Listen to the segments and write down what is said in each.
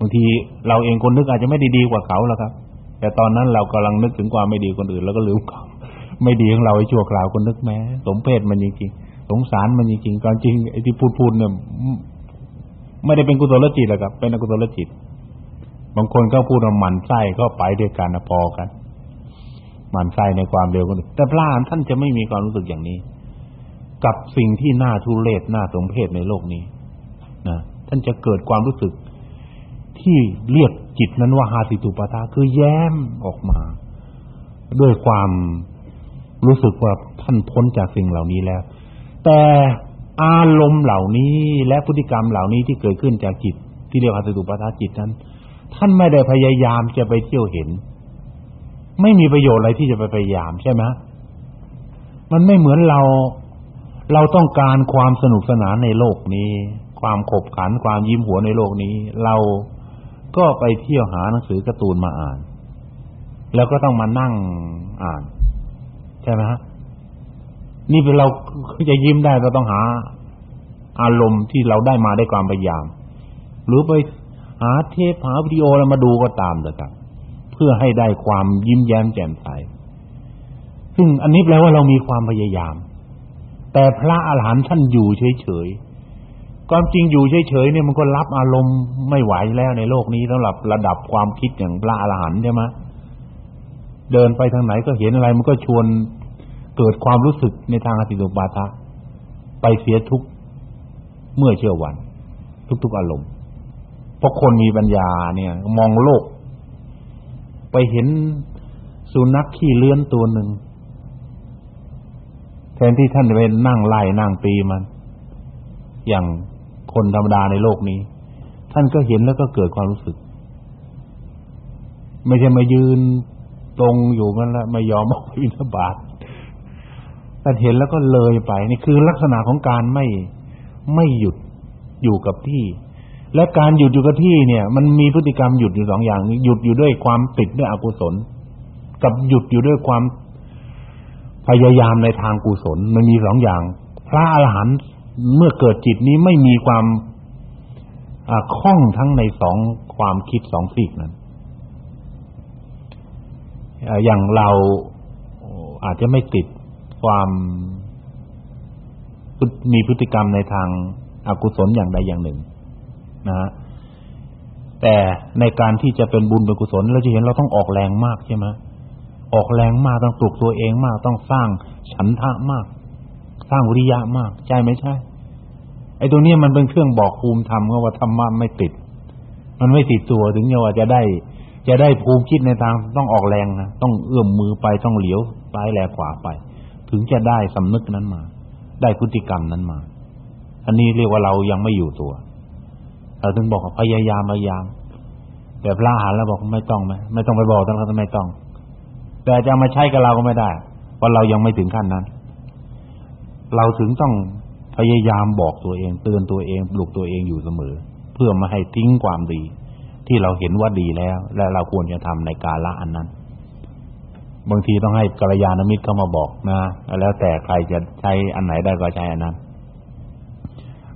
บางทีเราเองคนนึกอาจจะไม่ได้ดีกว่าเขาแล้วครับ แต่ตอนนั้นเรากำลังนึกถึงความไม่ดีคนอื่น แล้วก็ลืมความไม่ดีของเราไอ้ชั่วคราวคนนึกแม้สมเพศมันจริงๆสงสารมันจริงๆก่อนจริงไอ้ที่พูดๆเนี่ยไม่ได้เป็นกุศลจิตหรอกครับ เป็นอกุศลจิต บางคนก็พูดว่าหมันไส้ก็ไปด้วยกันพอกันหมันไส้ในความเร็วคนอื่นแต่พระอรหันต์ท่านจะไม่มีความรู้สึกอย่างนี้ กับสิ่งที่น่าทุเรศน่าสมเพชในโลกนี้นะท่านจะเกิดความรู้สึก ที่เรียกจิตนั้นว่าหาสิตุปทาคือแย้มออกมา ด้วยความรู้สึกว่าท่านพ้นจากสิ่งเหล่านี้แล้ว แต่อารมณ์เหล่านี้และพฤติกรรมเหล่านี้ที่เกิดขึ้นจากจิต ที่เรียกว่าสิตุปทาจิตนั้น ท่านไม่ได้พยายามจะไปเที่ยวเห็น ไม่มีประโยชน์อะไรที่จะไปพยายามใช่ไหมมันไม่เหมือนเรา เราต้องการความสนุกสนานในโลกนี้ ความขบขันความยิ้มหัวในโลกนี้ เรา ก็ไปเที่ยวหาหนังสือการ์ตูนมาอ่าน แล้วก็ต้องมานั่งอ่าน ใช่ไหมฮะนี่เป็นเราจะยิ้มได้เราต้องหา อารมณ์ที่เราได้มาได้ความพยายาม หรือไปหาเทปหาวิดีโอแล้วมาดูก็ตามแต่ครับเพื่อให้ได้ความยิ้มแย้มแจ่มใสซึ่งอันนี้แปลว่าเรามีความพยายาม แต่พระอรหันต์ท่านอยู่เฉยๆ ความจริงอยู่เฉยๆเนี่ยมันก็รับอารมณ์ไม่ไหวแล้วในโลกนี้สำหรับระดับความคิดอย่างพระอรหันต์ใช่ไหมเดินไปทางไหนก็เห็นอะไรมันก็ชวนเกิดความรู้สึกในทางอติโลบาทะไปเสียทุกเมื่อเชื่อวัน ทุกๆอารมณ์เพราะคนมีปัญญาเนี่ย มองโลก ไปเห็นสุนัขขี้เลื้อนตัวหนึ่งแทนที่ท่านจะไปนั่งไล่นั่งตีมัน อย่าง คนธรรมดาในโลกนี้ ท่านก็เห็นแล้วก็เกิดความรู้สึก ไม่ใช่มายืนตรงอยู่มันแล้วไม่ยอมออกไปวินาบาตแต่เห็นแล้วก็เลยไป นี่คือลักษณะของการไม่ไม่หยุดอยู่กับที่ และการหยุดอยู่กับที่เนี่ย มันมีพฤติกรรมหยุดอยู่สองอย่างหยุดอยู่ด้วยความติดด้วยอกุศล กับหยุดอยู่ด้วยความพยายามในทางกุศลมันมีสองอย่าง พระอรหันต์ เมื่อเกิดจิตนี้ไม่มีความคล่องทั้งในสองความคิดสองสิ่งนั้นอย่างเราอาจจะไม่ติดความมีพฤติกรรมในทางอากุศลอย่างใดอย่างหนึ่ง นะฮะแต่ในการที่จะเป็นบุญเป็นกุศลเราจะเห็นเราต้องออกแรงมากใช่ไหมออกแรงมากต้องปลุกตัวเองมากต้องสร้างฉันทะมาก สร้างวิริยะมาก ใช่ไหมใช่ ไอ้ตัวนี้มันเป็นเครื่องบอกภูมิธรรมว่าธรรมะไม่ติด มันไม่ติดตัวถึงจะว่าจะได้ จะได้ภูมิคิดในทางต้องออกแรงนะต้องเอื้อมมือไปต้องเหลียวซ้ายแลขวาไป ถึงจะได้สำนึกนั้นมา ได้พฤติกรรมนั้นมา อันนี้เรียกว่าเรายังไม่อยู่ตัวเราถึงบอกพยายามพยายามแต่พระอรหันต์แล้วบอกไม่ต้องไหมไม่ต้องไปบอกท่านก็ไม่ต้อง แต่จะมาใช้กับเราก็ไม่ได้เพราะเรายังไม่ถึงขั้นนั้น เราถึงต้องพยายามบอกตัวเอง เตือนตัวเองปลุกตัวเองอยู่เสมอ เพื่อไม่ให้ทิ้งความดี ที่เราเห็นว่าดีแล้ว และเราควรจะทำในกาละอันนั้น บางทีต้องให้กัลยาณมิตรเข้ามาบอกนะแล้วแต่ใครจะใช้อันไหนได้ก็ใช้อันนั้น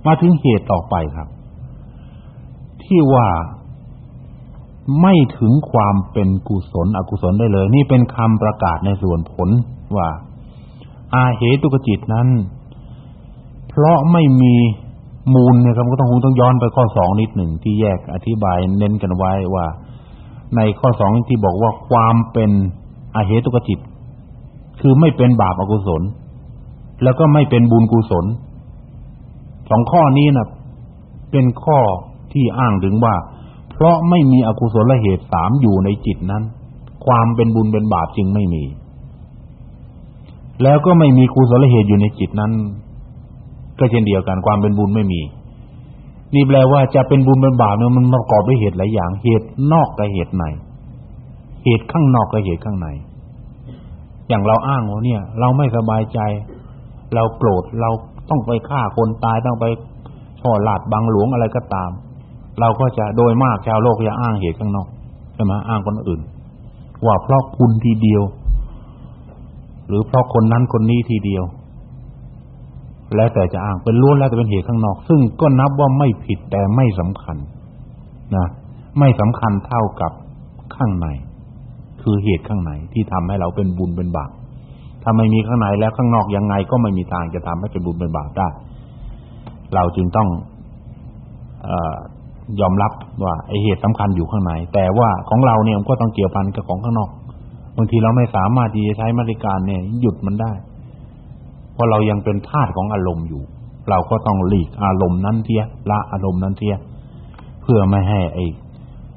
มาถึงเหตุต่อไปครับ ที่ว่าไม่ถึงความเป็นกุศลอกุศลได้เลย นี่เป็นคำประกาศในส่วนผลว่า อาเหตุกจิตนั้น เพราะไม่มีมูลนี่ยครับก็ต้องคงต้องย้อนไปข้อสองนิดหนึ่งที่แยกอธิบายเน้นกันไว้ว่า ในข้อสองที่บอกว่าความเป็นอาเหตุกจิต คือไม่เป็นบาปอกุศล แล้วก็ไม่เป็นบุญกุศลสองข้อนี้นะเป็นข้อที่อ้างถึงว่า เพราะไม่มีอกุศลเหตุสามอยู่ในจิตนั้น ความเป็นบุญเป็นบาปจึงไม่มี แล้วก็ไม่มีกุศลเหตุอยู่ในจิตนั้น ก็เช่นเดียวกันความเป็นบุญไม่มี นี่แปลว่าจะเป็นบุญเป็นบาปเนี่ยมันประกอบด้วยเหตุหลายอย่าง เหตุนอกกับเหตุในเหตุข้างนอกกับเหตุข้างใน อย่างเราอ้างว่าเนี่ย เราไม่สบายใจ เราโกรธเราต้องไปฆ่าคนตายต้องไปช่อลาดบังหลวงอะไรก็ตาม เราก็จะโดยมากชาวโลกจะอ้างเหตุข้างนอกใช่ไหมอ้างคนอื่น ว่าเพราะคุณทีเดียว หรือเพราะคนนั้นคนนี้ทีเดียว แล้วแต่จะอ้างเป็นล้วนแล้วแต่เป็นเหตุข้างนอก ซึ่งก็นับว่าไม่ผิดแต่ไม่สำคัญนะไม่สำคัญเท่ากับข้างใน คือเหตุข้างในที่ทำให้เราเป็นบุญเป็นบาปถ้าไม่มีข้างในแล้วข้างนอกยังไงก็ไม่มีทางจะทำให้เป็นบุญเป็นบาปได้ เราจึงต้องอยอมรับว่าไอเหตุสำคัญอยู่ข้างในแต่ว่าของเราเนี่ยมันก็ต้องเกี่ยวพันกับของข้างนอก บางทีเราไม่สามารถที่จะใช้มาตรการเนี่ยหยุดมันได้ เพราะเรายังเป็นทาสของอารมณ์อยู่ เราก็ต้องหลีกอารมณ์นั้นเทียละอารมณ์นั้นเทียเพื่อไม่ให้ไอ้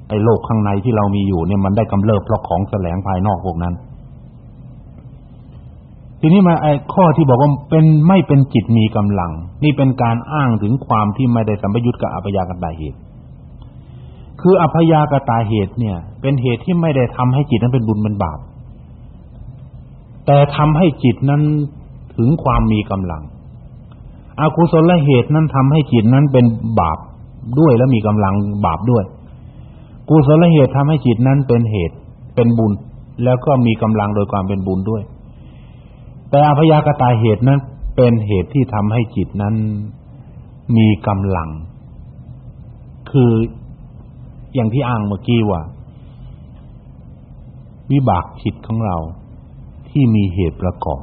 ไอ้โลกข้างในที่เรามีอยู่เนี่ยมันได้กำเริบเพราะของแสลงภายนอกพวกนั้น ทีนี้มาไอ้ข้อที่บอกว่าเป็นไม่เป็นจิตมีกำลัง นี่เป็นการอ้างถึงความที่ไม่ได้สัมปยุตกับอัปยากตาเหตุ คืออัพยากตาเหตุเนี่ย เป็นเหตุที่ไม่ได้ทำให้จิตนั้นเป็นบุญเป็นบาป แต่ทำให้จิตนั้นถึงความมีกำลังอากุศลเหตุนั้นทำให้จิตนั้นเป็นบาปด้วยและมีกำลังบาปด้วย กุศลเหตุทำให้จิตนั้นเป็นเหตุเป็นบุญ แล้วก็มีกำลังโดยความเป็นบุญด้วย แต่อภยากตาเหตุนั้นเป็นเหตุที่ทำให้จิตนั้นมีกำลัง คืออย่างที่อ้างเมื่อกี้ว่า วิบากจิตของเรา ที่มีเหตุประกอบ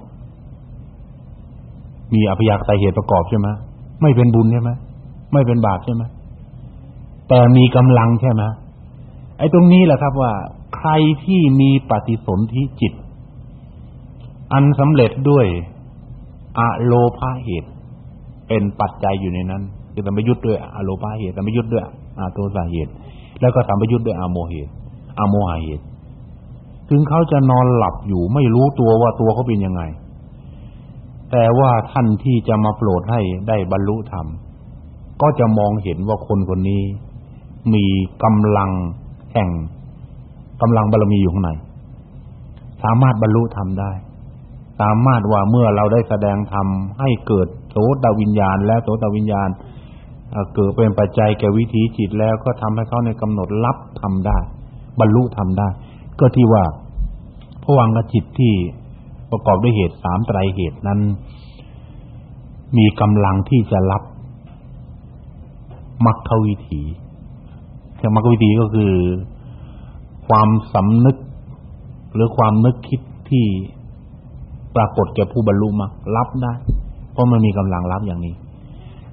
มีอภยากตาเหตุประกอบใช่ไหมไม่เป็นบุญใช่ไหมไม่เป็นบาปใช่ไหมแต่มีกำลังใช่ไหมไอ้ตรงนี้แหละครับว่า ใครที่มีปฏิสนธิจิต อันสำเร็จด้วยอโลภาเหตุ เป็นปัจจัยอยู่ในนั้นคือสัมปยุทธ์ด้วยอโลภาเหตุสัมปยุทธ์ด้วยอาโทสาเหตุ แล้วก็สัมปยุทธ์ด้วยอโมเหตุอโมหาเหตุ ถึงเขาจะนอนหลับอยู่ไม่รู้ตัวว่าตัวเขาเป็นยังไง แต่ว่าท่านที่จะมาโปรดให้ได้บรรลุธรรม ก็จะมองเห็นว่าคนคนนี้ มีกำลังแห่งกำลังบารมีอยู่ข้างในสามารถบรรลุธรรมได้ สามารถว่าเมื่อเราได้แสดงธรรมให้เกิดโสตวิญญาณ และโสตวิญญาณเกิดเป็นปัจจัยแก่วิถีจิตแล้วก็ทำให้เขาในกำหนดรับทำได้ บรรลุทำได้ ก็ที่ว่าพวังกจิตที่ประกอบด้วยเหตุสามไตรเหตุนั้น มีกำลังที่จะรับมรรควิถีแต่มรรควิธีก็คือความสำนึก หรือความนึกคิดที่ปรากฏแก่ผู้บรรลุมรรครับได้ เพราะมันมีกำลังรับอย่างนี้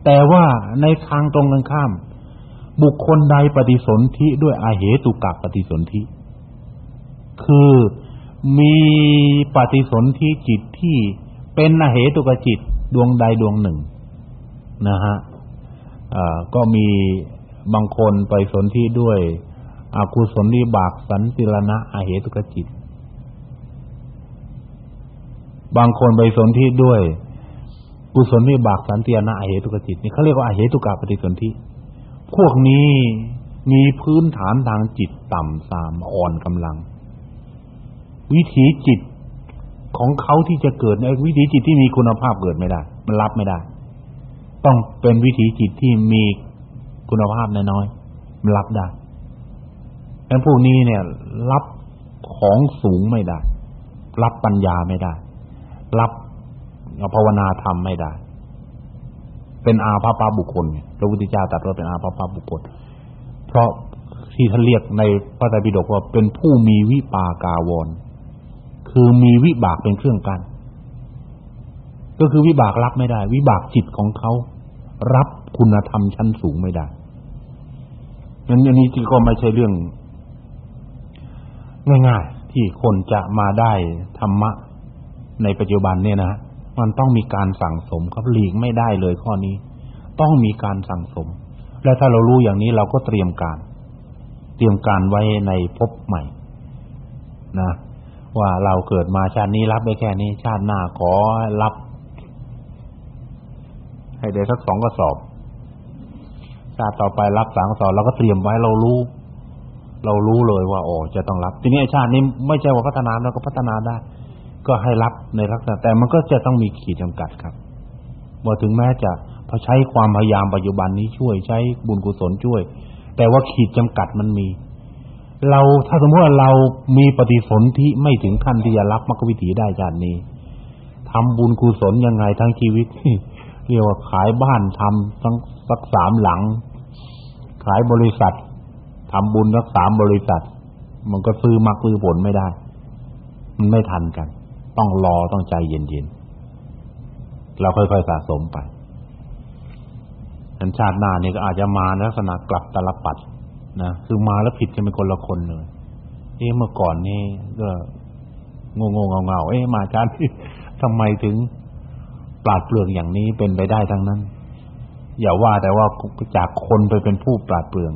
แต่ว่าในทางตรงกันข้าม บุคคลใดปฏิสนธิด้วยอาเหตุกับปฏิสนธิ คือมีปฏิสนธิจิตที่เป็นอาเหตุกจิตดวงใดดวงหนึ่งนะฮะก็มีบางคนไปสนธิด้วยอากุศลวิบากสันติรณะอาเหตุกจิต บางคนไปสนธิด้วยกุศลวิบากสันติรณะอาเหตุกจิต นี่เขาเรียกว่าอาเหตุกปฏิสนธิพวกนี้มีพื้นฐานทางจิตต่ำสามอ่อนกำลัง วิถีจิตของเขาที่จะเกิดในวิถีจิตที่มีคุณภาพเกิดไม่ได้ มันรับไม่ได้ ต้องเป็นวิถีจิตที่มีคุณภาพน้อยๆมันรับได้แต่พวกนี้เนี่ย รับของสูงไม่ได้ รับปัญญาไม่ได้ รับภาวนาธรรมไม่ได้ เป็นอาภาปาบุคคลพระพุทธเจ้าตรัสว่าเป็นอาภาปาบุคคล เพราะที่ท่านเรียกในพระไตรปิฎกว่าเป็นผู้มีวิปากาวร คือมีวิบากเป็นเครื่องกัน ก็คือวิบากรับไม่ได้ วิบากจิตของเขารับคุณธรรมชั้นสูงไม่ได้นั้นอันนี้ที่ก็ไม่ใช่เรื่อง ง่ายๆที่คนจะมาได้ธรรมะ ในปัจจุบันเนี่ยนะมันต้องมีการสั่งสมครับหลีกไม่ได้เลยข้อนี้ ต้องมีการสั่งสม และถ้าเรารู้อย่างนี้เราก็เตรียมการ เตรียมการไว้ในภพใหม่ นะ ว่าเราเกิดมาชาตินี้รับได้แค่นี้ ชาติหน้าขอรับ ให้ได้สักสองกระสอบ ชาติต่อไปรับสังสอนเราก็เตรียมไว้เรารู้ เรารู้เลยว่าโอ้จะต้องรับ ทีนี้ชาตินี้ไม่ใช่ว่าพัฒนาเราก็พัฒนาได้ ก็ให้รับในลักษณะ แต่มันก็จะต้องมีขีดจำกัดครับว่าถึงแม้จะพอใช้ความพยายามปัจจุบันนี้ช่วยใช้บุญกุศลช่วย แต่ว่าขีดจำกัดมันมี เราถ้าสมมติว่าเรามีปฏิสนธิไม่ถึงขั้นที่จะรับมรรควิถีได้ชาตินี้ทำบุญกุศลยังไงทั้งชีวิตเรียกว่าขายบ้านทำทั้งสักสามหลัง ขายบริษัททำบุญสักสามบริษัท มันก็ซื้อมรรคซื้อผลไม่ได้ มันไม่ทันกัน ต้องรอต้องใจเย็นๆเราค่อยๆสะสมไปสัญชาติหน้านี่ก็อาจจะมาลักษณะกลับตลปัด นะคือมาแล้วผิดกันเป็นคนละคนเลยเอ๊ะเมื่อก่อนนี่ก็งงงเงาเอ๊ะมาการที่ทำไมถึงปราดเปรื่องอย่างนี้เป็นไปได้ทั้งนั้น อย่าว่าแต่ว่าจากคนไปเป็นผู้ปราดเปรื่อง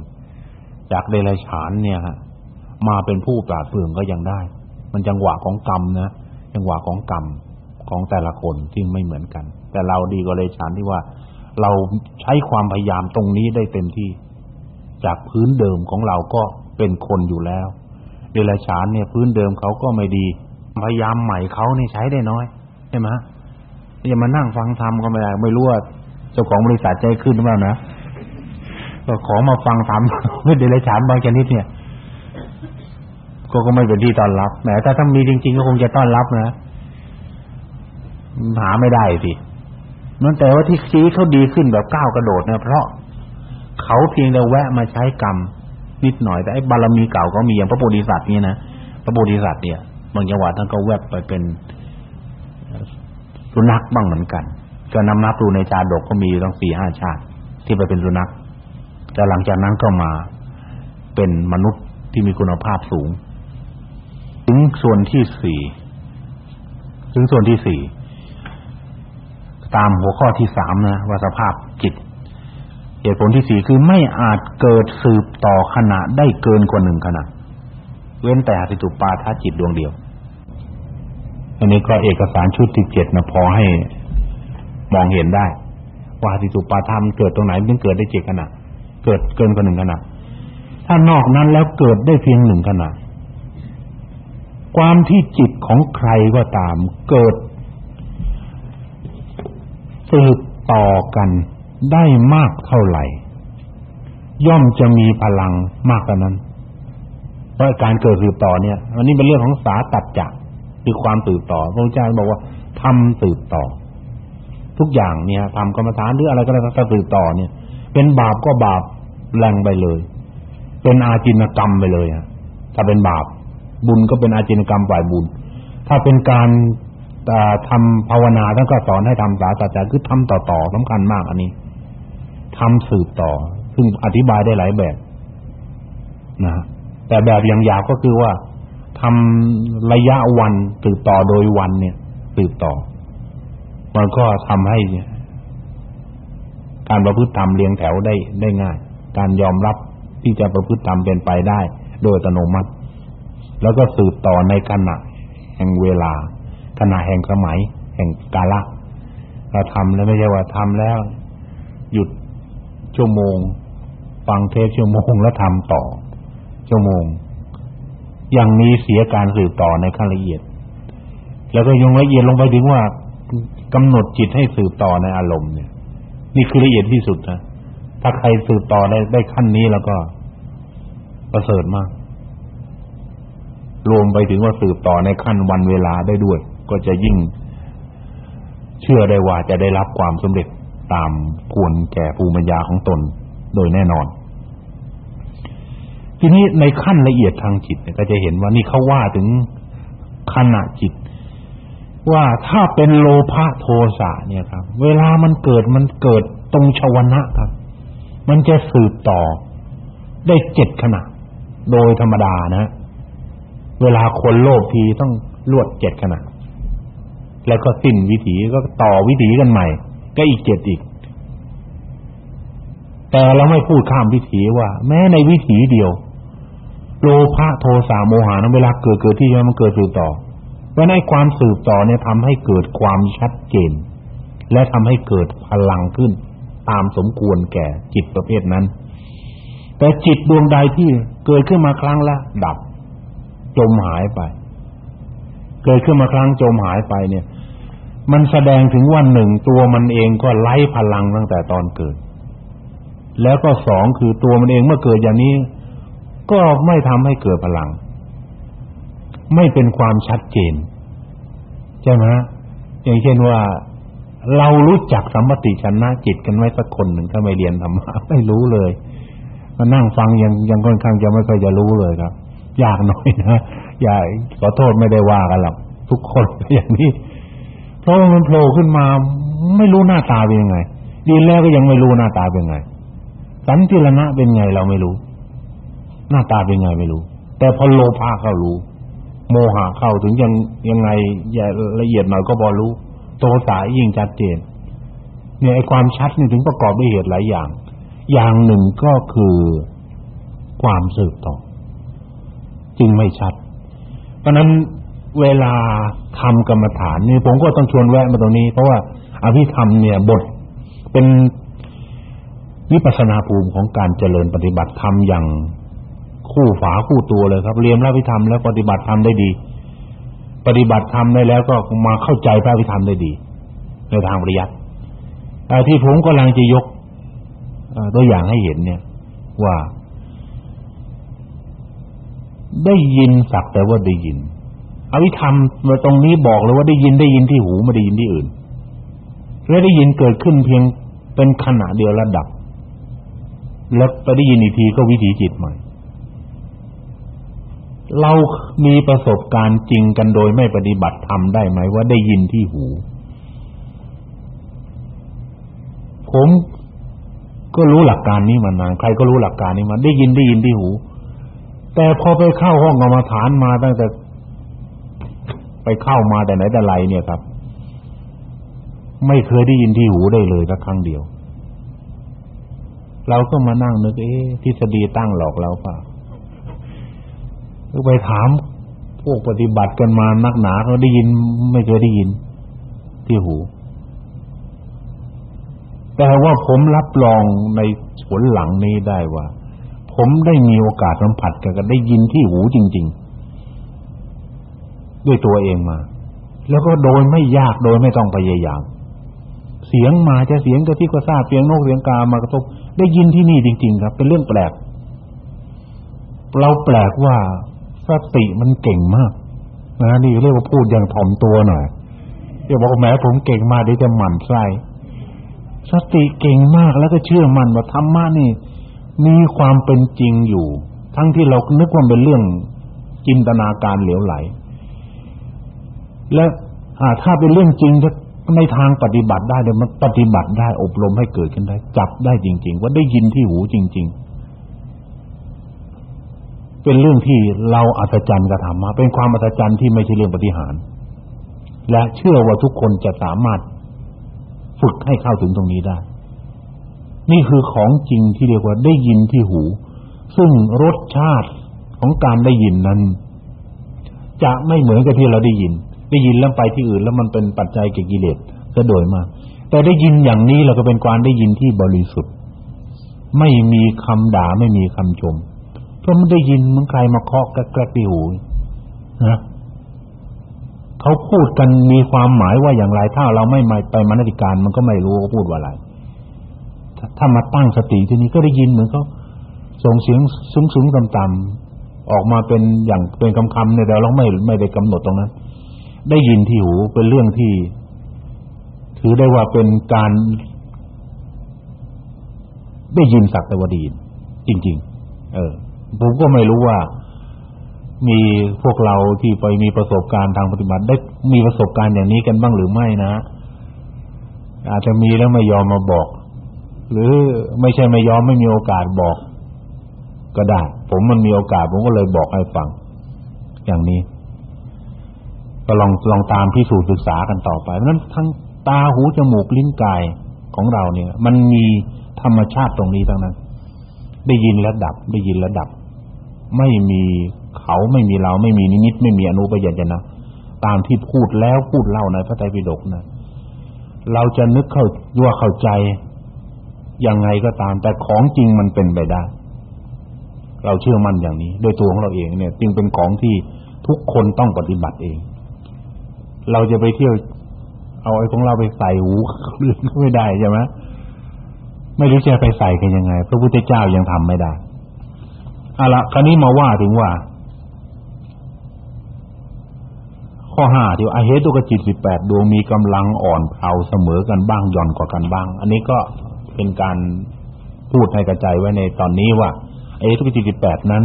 จากเดรัจฉานเนี่ยฮะมาเป็นผู้ปราดเปรื่องก็ยังได้ มันจังหวะของกรรมนะจังหวะของกรรมของแต่ละคนที่ไม่เหมือนกัน แต่เราดีกว่าเดรัจฉานที่ว่า เราใช้ความพยายามตรงนี้ได้เต็มที่ จากพื้นเดิมของเราก็เป็นคนอยู่แล้ว เดรัจฉานเนี่ยพื้นเดิมเขาก็ไม่ดี พยายามใหม่เขานี่ใช้ได้น้อยใช่ไหมจะมานั่งฟังธรรมก็ไม่ได้ไม่รู้ว่าเจ้าของบริษัทใจขึ้นหรือเปล่านะก็ขอมาฟังธรรมเมื่อเดรัจฉานบางชนิดเนี่ยก็ก็ไม่เป็นที่ต้อนรับแหมถ้าถ้ามีจริง ๆ ก็คงจะต้อนรับนะหาไม่ได้สินั่นแต่ว่าที่ชี้เขาดีขึ้นแบบก้าวกระโดดเนี่ยเพราะ เขาเพียงแต่แวะมาใช้กรรมนิดหน่อยแต่ไอ้บารมีเก่าก็มีอย่างพระโพธิสัตว์นี่นะพระโพธิสัตว์เนี่ยบางจังหวะท่านก็แวบไปเป็นสุนัขบ้างเหมือนกัน ก็นำนับดูในชาดกก็มีตั้งสี่ห้าชาติ ที่ไปเป็นสุนัขแต่หลังจากนั้นก็มาเป็นมนุษย์ที่มีคุณภาพสูง ถึงส่วนที่สี่ถึงส่วนที่สี่ตามหัวข้อที่สามนะว่าสภาพจิต เหตุผลที่สี่คือไม่อาจเกิดสืบต่อขณะได้เกินกว่าหนึ่งขณะ เว้นแต่อติตุปาทาจิตดวงเดียว อันนี้ก็เอกสารชุดที่เจ็ดนะพอให้มองเห็นได้ ว่าติตุปาทามเกิดตรงไหนถึงเกิดได้เจ็ดขณะ เกิดเกินกว่าหนึ่งขณะ ถ้านอกนั้นแล้วเกิดได้เพียงหนึ่งขณะ ความที่จิตของใครก็ตามเกิดสืบต่อกัน ได้มากเท่าไหร่ ย่อมจะมีพลังมากกว่านั้น เพราะการเกิดสืบต่อเนี่ยอันนี้เป็นเรื่องของสาตัดจักคือความสืบต่อพระพุทธเจ้าบอกว่าทำสืบต่อ ทุกอย่างเนี่ยทำกรรมฐานหรืออะไรก็แล้วแต่สืบต่อเนี่ย เป็นบาปก็บาปแรงไปเลย เป็นอาจินกรรมไปเลยฮะถ้าเป็นบาปบุญก็เป็นอาจินกรรมฝ่ายบุญ ถ้าเป็นการทำภาวนาท่านก็สอนให้ทำสาสัจจะคือทำต่อๆสำคัญมากอันนี้ ทำสืบต่อ ซึ่งอธิบายได้หลายแบบนะแต่แบบอย่างยาวก็คือว่าทำระยะวันสืบต่อโดยวันเนี่ย สืบต่อ มันก็ทำให้การประพฤติธรรมเรียงแถวได้ได้ง่าย การยอมรับที่จะประพฤติธรรมเป็นไปได้ โดยอัตโนมัติ แล้วก็สืบต่อในขณะ แห่งเวลา ขณะแห่งสมัย แห่งกาละเราทำแล้วไม่ใช่ว่าทำแล้ว หยุด ชั่วโมง ฟังเทศชั่วโมงแล้วทำต่อ ชั่วโมง อย่างนี้เสียการสืบต่อในขั้นละเอียด แล้วก็ยังละเอียดลงไปถึงว่ากำหนดจิตให้สืบต่อในอารมณ์เนี่ย นี่คือละเอียดที่สุดนะถ้าใครสืบต่อได้ได้ขั้นนี้แล้วก็ประเสริฐมาก รวมไปถึงว่าสืบต่อในขั้นวันเวลาได้ด้วย ก็จะยิ่งเชื่อได้ว่าจะได้รับความสำเร็จ ตามควรแก่ภูมิปัญญาของตนโดยแน่นอน ทีนี้ในขั้นละเอียดทางจิตก็จะเห็นว่านี่เขาว่าถึงขณะจิต ว่าถ้าเป็นโลภะโทสะเนี่ยครับ เวลามันเกิดมันเกิดตรงชวนะครับ มันจะสืบต่อได้เจ็ดขณะ โดยธรรมดานะ เวลาคนโลภทีต้องลวดเจ็ดขณะแล้วก็สิ้นวิถีก็ต่อวิถีกันใหม่ ก็อีกเจ็ดอีก แต่เราไม่พูดข้ามวิถีว่า แม้ในวิถีเดียวโลภะโทสะโมหะนั้นเวลาเกิดเกิดที่มันเกิดสืบต่อเพราะในความสืบต่อเนี่ยทำให้เกิดความชัดเจน และทำให้เกิดพลังขึ้น ตามสมควรแก่จิตประเภทนั้น แต่จิตดวงใดที่เกิดขึ้นมาครั้งละดับ จมหายไป เกิดขึ้นมาครั้งจมหายไปเนี่ย มันแสดงถึงวันหนึ่งตัวมันเองก็ไล่พลังตั้งแต่ตอนเกิด แล้วก็สองคือตัวมันเองเมื่อเกิดอย่างนี้ ก็ไม่ทำให้เกิดพลัง ไม่เป็นความชัดเจนใช่ไหมอย่างเช่นว่าเรารู้จักสัมปติชนะจิตกันไว้สักคนหนึ่งถ้าไม่เรียนธรรมะไม่รู้เลยมานั่งฟังยังยังค่อนข้างจะไม่ค่อยจะรู้เลยครับ ยากหน่อยนะอย่าขอโทษไม่ได้ว่ากันหรอกทุกคนอย่างนี้ พราะว่ามันโผล่ขึ้นมาไม่รู้หน้าตาเป็นยังไงดีแล้วก็ยังไม่รู้หน้าตาเป็นไง สันติรณะเป็นไงเราไม่รู้ หน้าตาเป็นไงไม่รู้ แต่พอโลภะเข้ารู้ โมหะเข้าถึงยังยังไงละเอียดหน่อยก็บอรู้โทสะยิ่งชัดเจน เนี่ยไอ้ความชัดนี่ถึงประกอบด้วยเหตุหลายอย่าง อย่างหนึ่งก็คือความสืบต่อ จึงไม่ชัด เพราะนั้น เวลาทำกรรมฐานนี่ผมก็ต้องชวนแวะมาตรงนี้ เพราะว่าอภิธรรมเนี่ยบทเป็นวิปัสนาภูมิของการเจริญปฏิบัติธรรมอย่างคู่ฝาคู่ตัวเลยครับ เรียนพระพิธรรมแล้วปฏิบัติธรรมได้ดี ปฏิบัติธรรมได้แล้วก็มาเข้าใจพระพิธรรมได้ดี ในทางปริยัติแต่ที่ผมกำลังจะยกตัวอย่างให้เห็นเนี่ย ว่า ได้ยินสักแต่ว่าได้ยิน วิธรรมมาตรงนี้บอกเลยว่าได้ยินได้ยินที่หูไม่ได้ยินที่อื่นและได้ยินเกิดขึ้นเพียงเป็นขณะเดียวระดับ แล้วไปได้ยินอีกทีก็วิถีจิตใหม่ เรามีประสบการณ์จริงกันโดยไม่ปฏิบัติทำได้ไหมว่าได้ยินที่หู ผมก็รู้หลักการนี้มานานใครก็รู้หลักการนี้มาได้ยินได้ยินที่หู แต่พอไปเข้าห้องกรรมฐานมาตั้งแต่ ไปเข้ามาแต่ไหนแต่ไรเนี่ยครับ ไม่เคยได้ยินที่หูได้เลยสักครั้งเดียว เราก็มานั่งนึกเอ๊ะทฤษฎีตั้งหลอกเราเปล่าก็ไปถามพวกปฏิบัติกันมานักหนาเขาได้ยิน ไม่เคยได้ยิน ที่หู แต่ว่าผมรับรองในผลหลังนี้ได้ว่า ผมได้มีโอกาสสัมผัสกับได้ยินที่หูจริง ๆ ด้วยตัวเองมา แล้วก็โดยไม่ยากโดยไม่ต้องพยายาม เสียงมาจะเสียงกระที่ก็ทราบเสียงนกเสียงกามากระทบได้ยินที่นี่จริง ๆ ครับ เป็นเรื่องแปลก เราแปลกว่าสติมันเก่งมากนะนี่เรียกว่าพูดอย่างถ่อมตัวหน่อยอย่าบอกแม้ผมเก่งมากเดี๋ยวจะหมั่นไส้สติเก่งมากแล้วก็เชื่อมั่นว่าธรรมะนี่ มีความเป็นจริงอยู่ ทั้งที่เรานึกว่าเป็นเรื่องจินตนาการเหลวไหล และถ้าเป็นเรื่องจริงในทางปฏิบัติได้เลยมันปฏิบัติได้อบรมให้เกิดขึ้นได้ จับได้จริง ๆ ว่าได้ยินที่หูจริง ๆเป็นเรื่องที่เราอัศจรรย์กระทำมา เป็นความอัศจรรย์ที่ไม่ใช่เรื่องปฏิหาร และเชื่อว่าทุกคนจะสามารถฝึกให้เข้าถึงตรงนี้ได้ นี่คือของจริงที่เรียกว่าได้ยินที่หู ซึ่งรสชาติของการได้ยินนั้น จะไม่เหมือนกับที่เราได้ยิน ได้ยินแล้วไปที่อื่นแล้วมันเป็นปัจจัยแก่กิเลสซะโดยมากแต่ได้ยินอย่างนี้เราก็เป็นการได้ยินที่บริสุทธิ์ ไม่มีคำด่าไม่มีคำชมเพราะมันได้ยินมันใครมาเคาะกระแกรกที่หูนะเขาพูดกันมีความหมายว่าอย่างไร ถ้าเราไม่ไปมนติการ มันก็ไม่รู้เขาพูดว่าอะไรถ้ามาตั้งสติที่นี้ก็ได้ยินเหมือนเขาส่งเสียงสูงๆต่ำๆออกมาเป็นอย่างเป็นคำๆเนี่ยแต่เราไม่ไม่ได้กำหนดตรงนั้น ได้ยินที่หูเป็นเรื่องที่ ถือได้ว่าเป็นการ ได้ยินสักแต่ว่าดีจริง ๆ เออผมก็ไม่รู้ว่ามีพวกเราที่ไปมีประสบการณ์ทางปฏิบัติ ได้มีประสบการณ์อย่างนี้กันบ้างหรือไม่นะ อาจจะมีแล้วไม่ยอมมาบอก หรือไม่ใช่ไม่ยอมไม่มีโอกาสบอก ก็ได้ ผมมันมีโอกาส ผมก็เลยบอกให้ฟัง อย่างนี้ ก็ลองลองตามพิสูจน์ศึกษากันต่อไปเพราะนั้นทั้งตาหูจมูกลิ้นกายของเราเนี่ย มันมีธรรมชาติตรงนี้ทั้งนั้น ได้ยินแล้วดับ ได้ยินแล้วดับ ไม่มีเขาไม่มีเราไม่มีนิมิตไม่มีอนุปยญจนะตามที่พูดแล้วพูดเล่าในพระไตรปิฎกนะเราจะนึกเข้าว่าเข้าใจยังไงก็ตาม แต่ของจริงมันเป็นไปได้ เราเชื่อมั่นอย่างนี้ โดยตัวของเราเองเนี่ย จึงเป็นของที่ทุกคนต้องปฏิบัติเอง เราจะไปเที่ยว เอาไอ้ของเราไปใส่หูไม่ได้ใช่ไหมไม่รู้จะไปใส่กันยังไง พระพุทธเจ้ายังทำไม่ได้เอาละคราวนี้มาว่าถึงว่า ข้อห้าที่อาเหตุกจิตสิบแปดดวงมีกำลังอ่อนเผาเสมอกันบ้างหย่อนกว่ากันบ้าง อันนี้ก็เป็นการพูดให้กระจายไว้ในตอนนี้ว่าไอ้ทุกจิตสิบแปดนั้น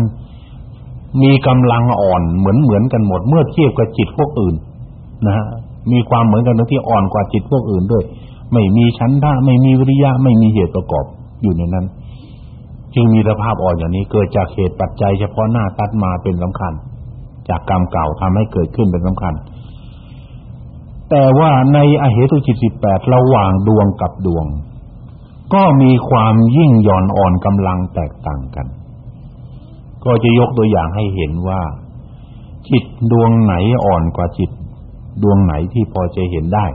มีกำลังอ่อนเหมือนเหมือนกันหมด เมื่อเทียบกับจิตพวกอื่น นะฮะมีความเหมือนกันที่อ่อนกว่าจิตพวกอื่นด้วย ไม่มีชั้นทะไม่มีวิริยะ ไม่มีเหตุประกอบอยู่ในนั้น จึงมีสภาพอ่อนอย่างนี้เกิดจากเหตุปัจจัยเฉพาะหน้าตัดมาเป็นสำคัญ จากกรรมเก่าทำให้เกิดขึ้นเป็นสำคัญ แต่ว่าในอเหตุจิตสิบแปดระหว่างดวงกับดวง ก็มีความยิ่งหย่อนอ่อนกำลังแตกต่างกัน ก็จะยกตัวอย่างให้เห็นว่าจิตดวงไหนอ่อนกว่าจิต ดวงไหนที่พอจะเห็นได้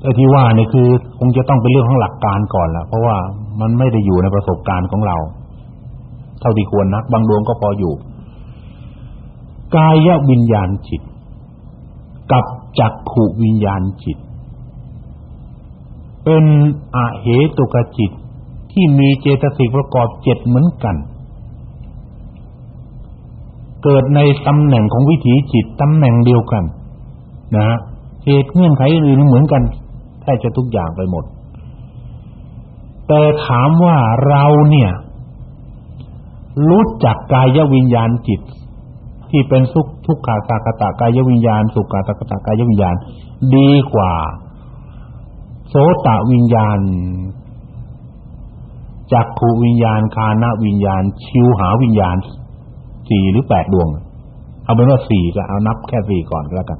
แต่ที่ว่านี่คือคงจะต้องเป็นเรื่องของหลักการก่อนละเพราะว่ามันไม่ได้อยู่ในประสบการณ์ของเรา เท่าที่ควรนัก บางดวงก็พออยู่ กายวิญญาณจิต กับจักขุวิญญาณจิต เป็นอเหตุกจิตที่มีเจตสิกประกอบเจ็ดเหมือนกัน เกิดในตำแหน่งของวิถีจิตตำแหน่งเดียวกัน นะฮะเหตุเงื่อนไขอื่นเหมือนกันแทบจะทุกอย่างไปหมด แต่ถามว่าเราเนี่ย รู้จักกายวิญญาณจิต ที่เป็นสุขทุกขาตากตากายวิญญาณ สุขาตากตากายวิญญาณ ดีกว่า โสตวิญญาณจักขูวิญญาณคานะวิญญาณ ชิวหาวิญญาณ สี่หรือแปดดวง เอาเป็นว่าสี่ก็เอานับแค่สี่ก่อนก็แล้วกัน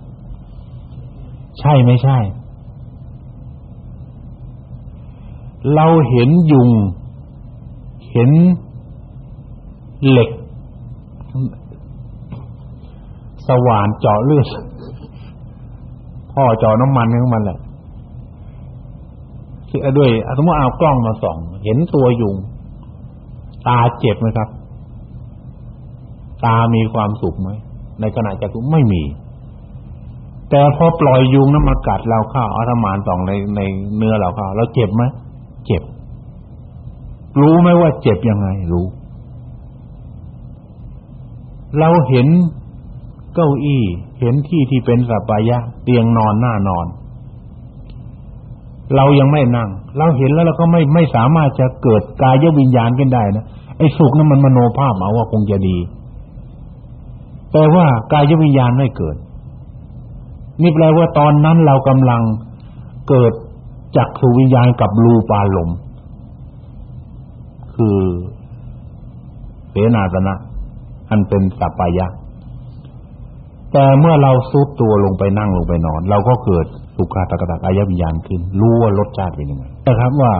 ใช่ไม่ใช่ เราเห็นยุง เห็นเหล็ก สว่านเจาะเลือดพ่อเจาะน้ำมันของมันแหละด้วยสมมติเอากล้องมาส่อง เห็นตัวยุง ตาเจ็บไหมครับ ตามีความสุขไหมในขณะจักรุไม่มี แต่พอปล่อยยุงนั้นมากัดเราเข้าอาธมานสองในในเนื้อเราเข้าเราเจ็บไหมเจ็บ รู้ไหมว่าเจ็บยังไง รู้ เราเห็นเก้าอี้ เห็นที่ที่เป็นสัปายะ เตียงนอนหน้านอน เรายังไม่นั่ง เราเห็นแล้วเราก็ไม่ไม่สามารถจะเกิดกายวิญญาณกันได้นะไอ้สุขนั้นมันมโนภาพเอาว่าคงจะดี แปลว่ากายวิญญาณไม่เกิด นี่แปลว่าตอนนั้นเรากำลังเกิดจักสุวิญญาณกับรูปาลมคือเสนาสนะอันเป็นสัปปายะแต่เมื่อเราซุดตัวลงไปนั่งลงไปนอน เราก็เกิดสุขาตกตะกายวิญญาณขึ้น รู้ว่ารสชาติเป็นยังไงนะครับว่า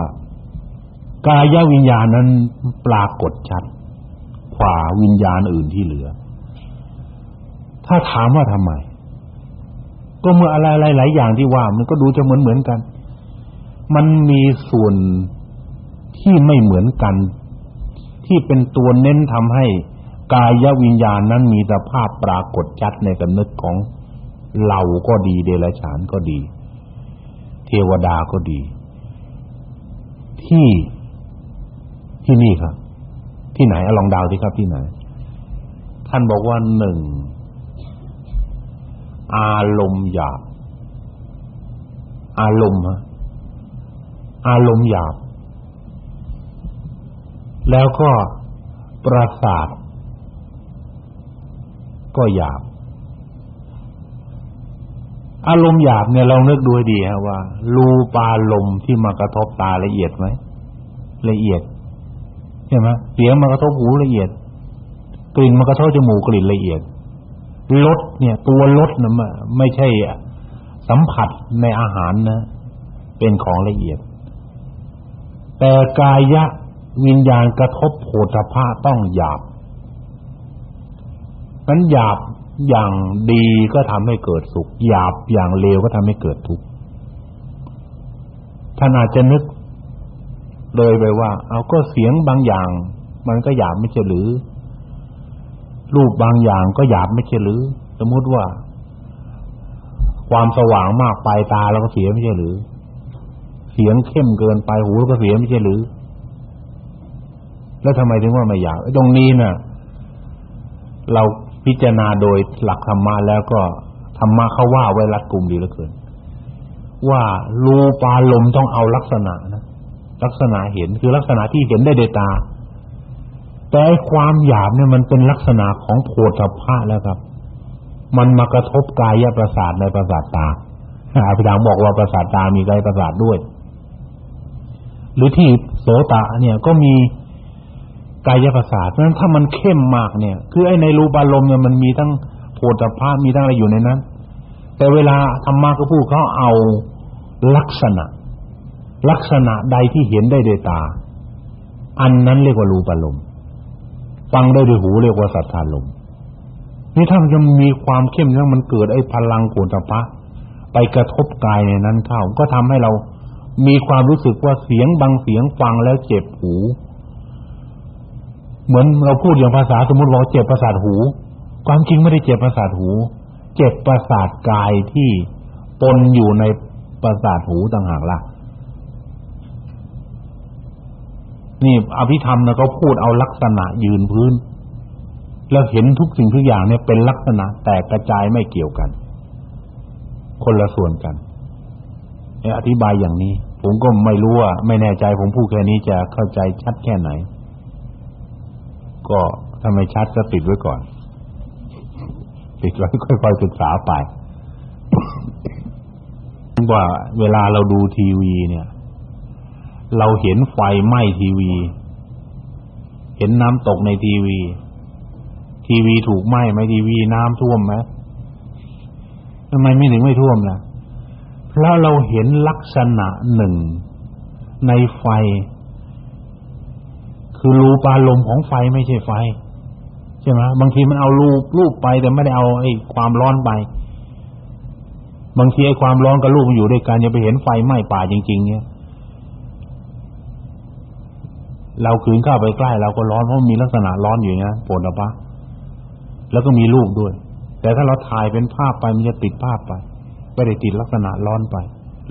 กายวิญญาณนั้นปรากฏชัดขวาวิญญาณอื่นที่เหลือ ถ้าถามว่าทำไม ก็เมื่ออะไรหลายอย่างที่ว่ามันก็ดูจะเหมือนเหมือนกัน มันมีส่วนที่ไม่เหมือนกัน ที่เป็นตัวเน้นทำให้กายวิญญาณนั้นมีสภาพปรากฏชัดในสำนึกของเราก็ดีเดรัจฉานก็ดี เทวดาก็ดี ที่ที่นี่ครับ ที่ไหนอลองดาวสิครับที่ไหน ท่านบอกว่าหนึ่ง อารมณ์หยาบ อารมณ์ฮะอารมณ์หยาบ แล้วก็ประสาทก็หยาบ อารมณ์หยาบเนี่ยเรานึกดูดีฮะว่ารูปาลมที่มากระทบตาละเอียดไหมละเอียดใช่ไหมเสียงมากระทบหูละเอียด กลิ่นมากระทบจมูกกลิ่นละเอียด รสเนี่ย ตัวรสนะไม่ใช่สัมผัสในอาหารนะ เป็นของละเอียด แต่กายะวิญญาณกระทบโผฏฐะต้องหยาบนั้นหยาบอย่างดีก็ทำให้เกิดสุขหยาบอย่างเลวก็ทำให้เกิดทุกข์ท่านอาจจะนึกเลยไปว่า เอาก็เสียงบางอย่าง มันก็หยาบไม่ใช่หรือ รูปบางอย่างก็หยาบไม่ใช่หรือ สมมุติว่า ความสว่างมากปลายตาเราก็เสียไม่ใช่หรือ เสียงเข้มเกินไปหูก็เสียไม่ใช่หรือ แล้วทำไมถึงว่าไม่หยาบตรงนี้น่ะ เราพิจารณาโดยหลักธรรมะแล้วก็ธรรมะเขาว่าไว้รัดกลุ่มดีเหลือเกินว่ารูปาลมณ์ต้องเอาลักษณะนะลักษณะเห็นคือลักษณะที่เห็นได้ด้วยตา แต่ความหยาบเนี่ยมันเป็นลักษณะของโพธพะแล้วครับ มันมากระทบกายประสาทในประสาทตาอาจารย์บอกว่าประสาทตามีกายประสาทด้วย หรือที่โสตะเนี่ยก็มีกายประสาทเพราะฉะนั้นถ้ามันเข้มมากเนี่ย คือไอ้ในรูปอารมณ์เนี่ยมันมีทั้งโพธพะมีทั้งอะไรอยู่ในนั้น แต่เวลาธรรมะก็พูดเขาเอาลักษณะ ลักษณะใดที่เห็นได้ด้วยตา อันนั้นเรียกว่ารูปอารมณ์ ฟังได้ด้วยหูเรียกว่าสัทธาลมนี่ถ้ามันจะมีความเข้มแล้วมันเกิดไอ้พลังโผฏฐะไปกระทบกายในนั้นเข้า ก็ทำให้เรามีความรู้สึกว่าเสียงบางเสียงฟังแล้วเจ็บหู เหมือนเราพูดอย่างภาษาสมมติว่าเจ็บประสาทหู ความจริงไม่ได้เจ็บประสาทหู เจ็บประสาทกายที่ปนอยู่ในประสาทหูต่างหากล่ะ นี่อภิธรรมนะเขาพูดเอาลักษณะยืนพื้น แล้วเห็นทุกสิ่งทุกอย่างเนี่ยเป็นลักษณะแต่กระจายไม่เกี่ยวกัน คนละส่วนกันอธิบายอย่างนี้ ผมก็ไม่รู้ว่าไม่แน่ใจผมพูดแค่นี้จะเข้าใจชัดแค่ไหน ก็ถ้าไม่ชัดก็ติดไว้ก่อน ติดไว้ค่อยๆศึกษาไปว่าเวลาเราดูทีวีเนี่ย เราเห็นไฟไหม้ทีวี เห็นน้ำตกในทีวี ทีวีถูกไหม้ไหมทีวีน้ำท่วมไหมทำไมไม่ถึงไม่ท่วมล่ะเพราะเราเห็นลักษณะหนึ่งในไฟ คือรูปาลมของไฟไม่ใช่ไฟใช่ไหมบางทีมันเอารูปรูปไปแต่ไม่ได้เอาไอ้ความร้อนไป บางทีไอ้ความร้อนกับลูกอยู่ด้วยกันจะไปเห็นไฟไหม้ป่าจริง ๆ เนี่ย เราขืนเข้าไปใกล้เราก็ร้อนเพราะมีลักษณะร้อนอยู่นะปวดปะแล้วก็มีรูปด้วย แต่ถ้าเราถ่ายเป็นภาพไปมันจะติดภาพไปไม่ได้ติดลักษณะร้อนไป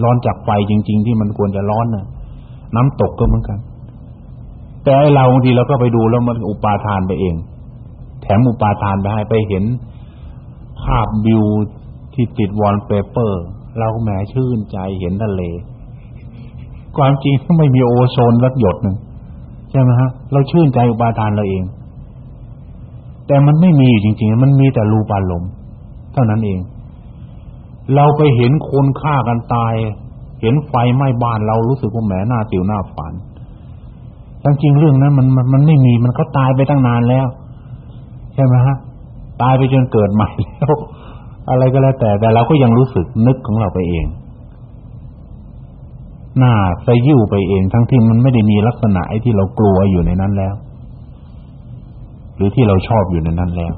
ร้อนจากไฟจริง ๆ ที่มันควรจะร้อนน่ะน้ำตกก็เหมือนกัน แต่ไอเราบางทีเราก็ไปดูแล้วมันอุปาทานไปเอง แถมอุปาทานไปให้ไปเห็นภาพวิวที่ติดวอลเปเปอร์ เราแหมชื่นใจเห็นทะเล ความจริงไม่มีโอโซนสักหยดหนึ่ง ใช่ไหมฮะเราชื่นใจอุปาทานเราเอง แต่มันไม่มีจริงๆ มันมีแต่รูปารมณ์เท่านั้นเอง เราไปเห็นคนฆ่ากันตาย เห็นไฟไหม้บ้านเรารู้สึกว่าแหมหน้าติวหน้าฝันจริงเรื่องนั้นมันมันมันไม่มีมันเขาตายไปตั้งนานแล้ว ใช่ไหมฮะตายไปจนเกิดใหม่แล้วอะไรก็แล้วแต่แต่เราก็ยังรู้สึกนึกของเราไปเอง หน้าไปยิ้วไปเองทั้งที่มันไม่ได้มีลักษณะไอ้ที่เรากลัวอยู่ในนั้นแล้ว หรือที่เราชอบอยู่ในนั้นแล้ว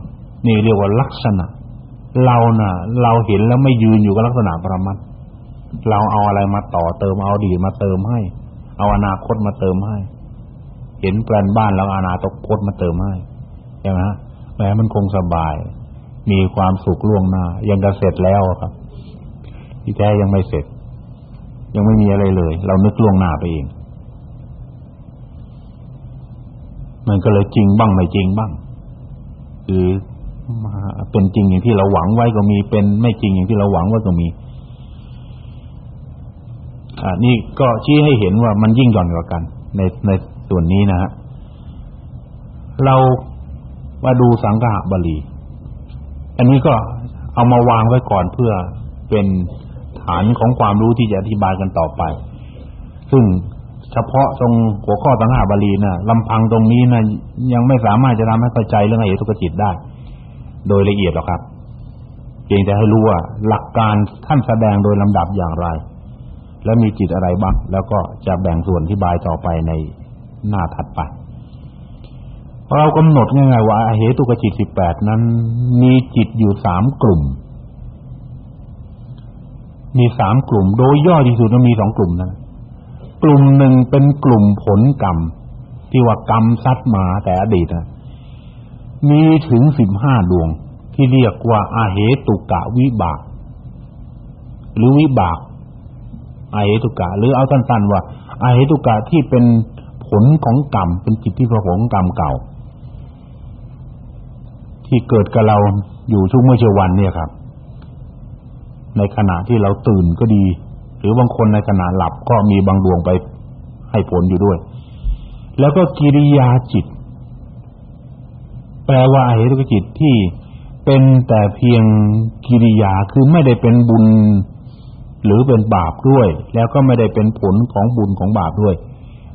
นี่เรียกว่าลักษณะ เราน่ะ เราเห็นแล้วไม่ยืนอยู่กับลักษณะประมัดเราเอาอะไรมาต่อเติมเอาดีมาเติมให้ เอาอนาคตมาเติมให้ เห็นแปลนบ้านแล้วอนาคตมาเติมให้ใช่ไหมฮะแม้มันคงสบาย มีความสุขล่วงหน้า ยังจะเสร็จแล้วครับที่แท้ยังไม่เสร็จ ยังไม่มีอะไรเลย เรานึกล่วงหน้าไปเอง มันก็เลยจริงบ้างไม่จริงบ้าง คือมาเป็นจริงอย่างที่เราหวังไว้ก็มี เป็นไม่จริงอย่างที่เราหวังไว้ก็มีอ่านี่ก็ชี้ให้เห็นว่ามันยิ่งหย่อนกว่ากัน ในในส่วนนี้นะฮะเรามาดูสังฆะบาลี อันนี้ก็เอามาวางไว้ก่อนเพื่อเป็นานของความรู้ที่จะอธิบายกันต่อไป ซึ่งเฉพาะตรงหัวข้อตังหาบาลีนะ่ะลำพังตรงนี้นะ่ะยังไม่สามารถจะทำให้เข้าใจเรื่องอเหตุกจิตได้ โดยละเอียดหรอกครับเพียงแต่ให้รู้ว่าหลักการท่านแสดงโดยลำดับอย่างไร และมีจิตอะไรบ้าง แล้วก็จะแบ่งส่วนอธิบายต่อไปในหน้าถัดไปเรากำหนดง่ายๆว่าเหตุกจิตสิบแปดนั้น มีจิตอยู่สามกลุ่ม มีสามกลุ่ม โดยย่อที่สุดมันมีสองกลุ่มนะกลุ่มหนึ่งเป็นกลุ่มผลกรรม ที่ว่ากรรมซัดมาแต่อดีตนะมีถึงสิบห้าดวง ที่เรียกว่าอาเหตุกะวิบาก หรือวิบากอาเหตุกะ หรือเอาสั้นๆว่าอาเหตุกะที่เป็นผลของกรรม เป็นจิตที่ประผลกรรมเก่า ที่เกิดกับเราอยู่ทุกเมื่อเช้าวันเนี่ยครับ ในขณะที่เราตื่นก็ดี หรือบางคนในขณะหลับก็มีบางดวงไปให้ผลอยู่ด้วย แล้วก็กิริยาจิต แปลว่าอเหตุกจิตที่เป็นแต่เพียงกิริยาคือไม่ได้เป็นบุญ หรือเป็นบาปด้วย แล้วก็ไม่ได้เป็นผลของบุญของบาปด้วย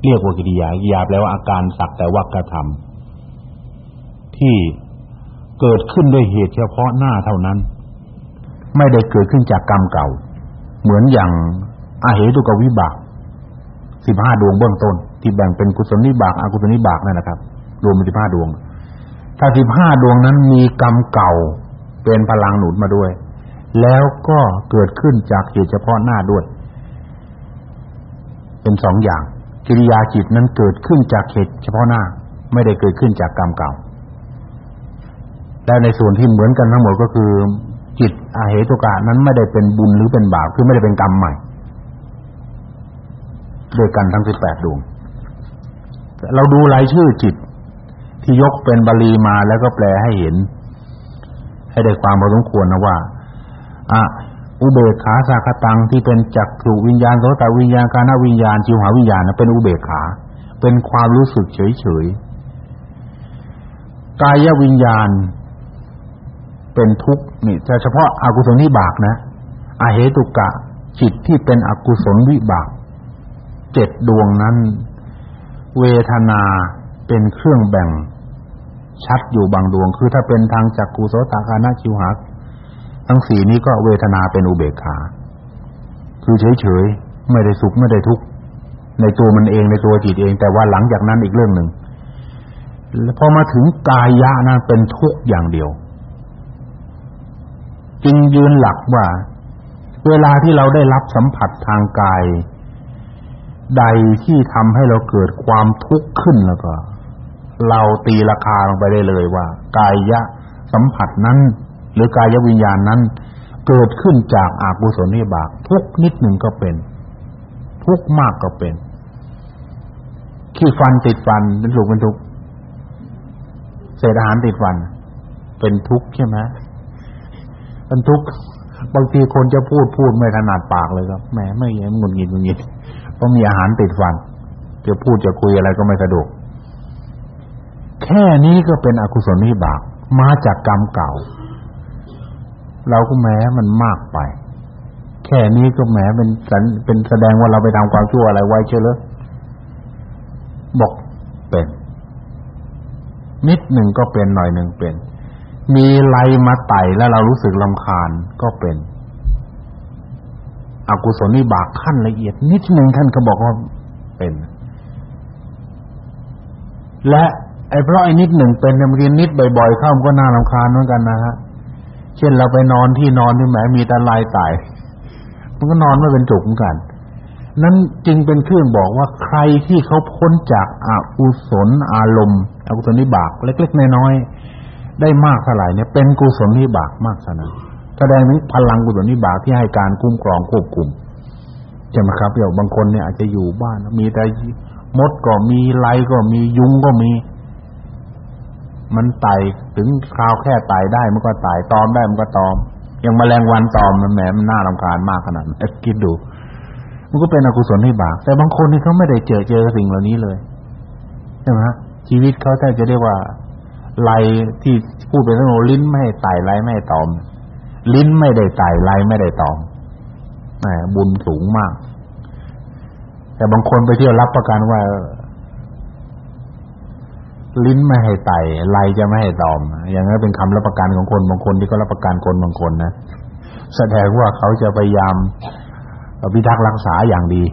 เรียกว่ากิริยากิริยาแปลว่าอาการสักแต่ว่ากระทำที่เกิดขึ้นด้วยเหตุเฉพาะหน้าเท่านั้น ไม่ได้เกิดขึ้นจากกรรมเก่า เหมือนอย่างอาเหตุกวิบากสิบห้าดวงเบื้องต้น ที่แบ่งเป็นกุศลนิบากอกุศลนิบากนั่นนะครับ รวมเป็นสิบห้าดวง ถ้าสิบห้าดวงนั้นมีกรรมเก่าเป็นพลังหนุนมาด้วย แล้วก็เกิดขึ้นจากเหตุเฉพาะหน้าด้วย เป็นสองอย่าง กิริยาจิตนั้นเกิดขึ้นจากเหตุเฉพาะหน้า ไม่ได้เกิดขึ้นจากกรรมเก่าและในส่วนที่เหมือนกันทั้งหมดก็คือ จิตอาเหตุกะนั้นไม่ได้เป็นบุญหรือเป็นบาปคือไม่ได้เป็นกรรมใหม่ด้วยกันทั้งสิบแปดดวงเราดูรายชื่อจิต ที่ยกเป็นบาลีมาแล้วก็แปลให้เห็น ให้ได้ความพอสมควรนะว่าอะอุเบกขาสาคตังที่เป็นจักขุวิญญาณโสตวิญญาณกานวิญญาณจิวหาวิญญาณนะเป็นอุเบกขา เป็นความรู้สึกเฉยๆกายวิญญาณ เป็นทุกข์นี่จะเฉพาะอากุศลวิบากนะอาเหตุกะจิตที่เป็นอกุศลวิบากเจ็ดดวงนั้น เวทนาเป็นเครื่องแบ่ง ชัดอยู่บางดวง คือถ้าเป็นทางจักกุโสตาคานาชิวหาทั้งสี่นี้ก็เวทนาเป็นอุเบกขา คือเฉยๆไม่ได้สุขไม่ได้ทุกข์ในตัวมันเองในตัวจิตเอง แต่ว่าหลังจากนั้นอีกเรื่องหนึ่งพอมาถึงกายะนั้นเป็นทุกข์อย่างเดียว จึงยืนหลักว่า เวลาที่เราได้รับสัมผัสทางกาย ใดที่ทำให้เราเกิดความทุกข์ขึ้นแล้วก็ เราตีราคาลงไปได้เลยว่า กายะสัมผัสนั้น หรือกายวิญญาณนั้น เกิดขึ้นจากอากุศลนิบากทุกนิดหนึ่งก็เป็น ทุกมากก็เป็นขี้ฟันติดฟันเป็นสุขเป็นทุกข์เศษอาหารติดฟัน เป็นทุกข์ใช่ไหม เป็นทุกบางทีคนจะพูดพูดไม่ถนัดปากเลยครับแหมไม่เห็นงุนงิดงุนงิดเพราะมีอาหารติดฟันจะพูดจะคุยอะไรก็ไม่สะดวกแค่นี้ก็เป็นอกุศลนิบาก มาจากกรรมเก่า เราก็แม้มันมากไป แค่นี้ก็แหมเป็นสันเป็นแสดงว่าเราไปทำความชั่วอะไรไว้เชียวเลยบอกเป็นนิดหนึ่งก็เป็นหน่อยหนึ่งเป็น มีไรมาไต่แล้วเรารู้สึกลำคาญก็เป็นอกุศลนิบากขั้นละเอียด นิดหนึ่งท่านก็บอกว่าเป็น และไอ้เพราะไอ้นิดหนึ่งเป็นเนี่ยมันนิดบ่อยๆเข้ามันก็น่ารำคาญเหมือนกันนะฮะเช่นเราไปนอนที่นอนที่แหมมีแต่ลายไตายมันก็นอนไม่เป็นจุกเหมือนกัน นั้นจึงเป็นเครื่องบอกว่าใครที่เขาพ้นจากอกุศลอารมณ์อกุศลนิบากเล็ก ๆน้อยๆ ได้มากเท่าไหร่เนี่ยเป็นกุศลนิบากมากเท่านั้นแสดงถึงพลังกุศลนิบากที่ให้การคุ้มครองควบคุมใช่ไหมครับเดี๋ยวบางคนเนี่ยอาจจะอยู่บ้าน มีแต่มดก็มีไรก็มียุงก็มี มันไต่ถึงคราวแค่ไต่ได้มันก็ไต่ตอมได้มันก็ตอมอย่างแมลงวันตอมมันแหมมันน่ารำคาญมากขนาดนั้นคิดดู มันก็เป็นอกุศลนิบากแต่บางคนนี่เขาไม่ได้เจอเจอสิ่งเหล่านี้เลยใช่ไหมชีวิตเขาแทบจะเรียกว่า ไลที่พูดเป็นเรื่องลิ้นไม่ให้ไต่ไรไม่ให้ตอม ลิ้นไม่ได้ไต่ไลไม่ได้ตอมบุญสูงมาก แต่บางคนไปเที่ยวรับประกันว่า ลิ้นไม่ให้ไต่ไลจะไม่ให้ตอม อย่างนั้นเป็นคำรับประกันของคนบางคนที่ก็รับประกันคนบางคนนะแสดงว่าเขาจะพยายามพิทักษ์รักษาอย่างดี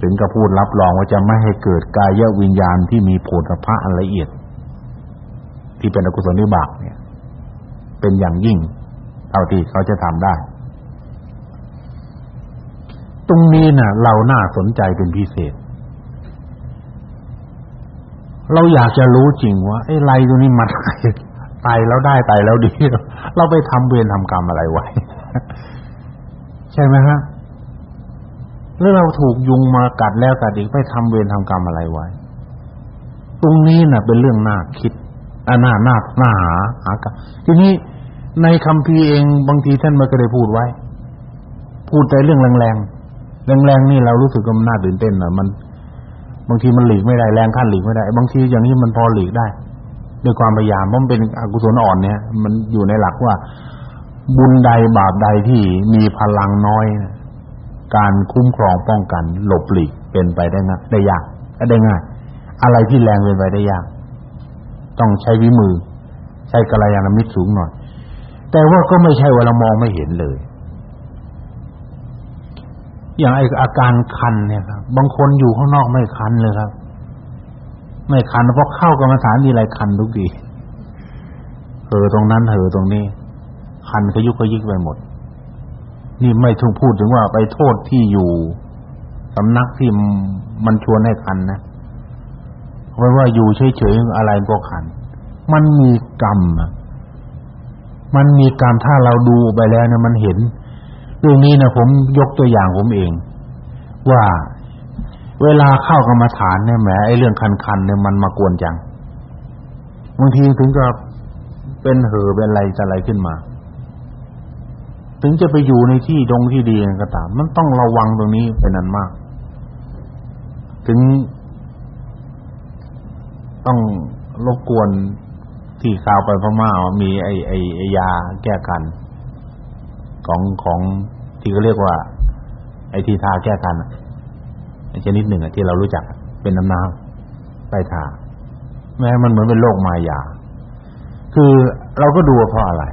ถึงกับพูดรับรองว่าจะไม่ให้เกิดกายวิญญาณที่มีโผฏฐะอันละเอียด ที่เป็นอกุศลนิบากเนี่ย เป็นอย่างยิ่งเท่าที่เขาจะทำได้ ตรงนี้นะ่ะ เราน่าสนใจเป็นพิเศษ เราอยากจะรู้จริงว่าไอ้ไรตรงนี้มันตายแล้วได้ตายแล้วดี เราไปทำเวรทำกรรมอะไรไว้ ใช่ไหมฮะแล้วเราถูกยุงมากัดแล้วกัดอีกไปทำเวรทำกรรมอะไรไว้ ตรงนี้นะ่ะ เป็นเรื่องน่าคิด อ่าน่าน่าน่าหาหากันทีนี้ในคำพีเองบางทีท่านม่เคยได้พูดไว้ พูดแต่เรื่องแรงแรงๆนี่เรารู้สึกว่ามันน่าตื่นเต้นหน่อมัน บางทีมันหลีกไม่ได้แรงขั้นหลีกไม่ได้ บางทีอย่างนี้มันพอหลีกได้ด้วยความพยายามเพราะมันเป็นอกุศลอ่อนเนี่ย มันอยู่ในหลักว่าบุญใดบาปใดที่มีพลังน้อย การคุ้มครองป้องกัน หลบหลีกเป็นไปได้ง่ายได้ยากได้ง่าย อะไรที่แรงเป็นไปได้ยาก ต้องใช้วิมือ ใช้กัลยาณมิตรสูงหน่อย แต่ว่าก็ไม่ใช่ว่าเรามองไม่เห็นเลย อย่างไออาการคันเนี่ยครับ บางคนอยู่ข้างนอกไม่คันเลยครับ ไม่คันเพราะเข้ากรรมฐานมีอะไรคันทุกทีเออตรงนั้นเออตรงนี้ คันก็ยุกก็ยิกไปหมด นี่ไม่ถูกพูดถึงว่าไปโทษที่อยู่สำนักที่มันชวนให้คันนะ เพราะว่าอยู่เฉยๆอะไรก็คัน มันมีกรรมมันมีกรรมถ้าเราดูไปแล้วเนี่ยมันเห็น เรื่องนี้นะผมยกตัวอย่างผมเอง ว่าเวลาเข้ากรรมฐานเนี่ยแหมไอ้เรื่องคันๆเนี่ยมันมากวนจังบางทีถึงกับเป็นเหอเป็นอะไรจะอะไรขึ้นมา ถึงจะไปอยู่ในที่ดงที่ดีก็ตามมันต้องระวังตรงนี้เป็นอันมาก ถึง ต้องรบกวนที่ข่าวไปพม่ามีไอ้ไอ้ไอยาแก้คันของของที่เขาเรียกว่า ไอ้ที่ทาแก้คันชนิดหนึ่งที่เรารู้จักเป็นน้ำน้ำใต้ทาแม้มันเหมือนเป็นโรคมายา คือเราก็ดูเพราะอะไร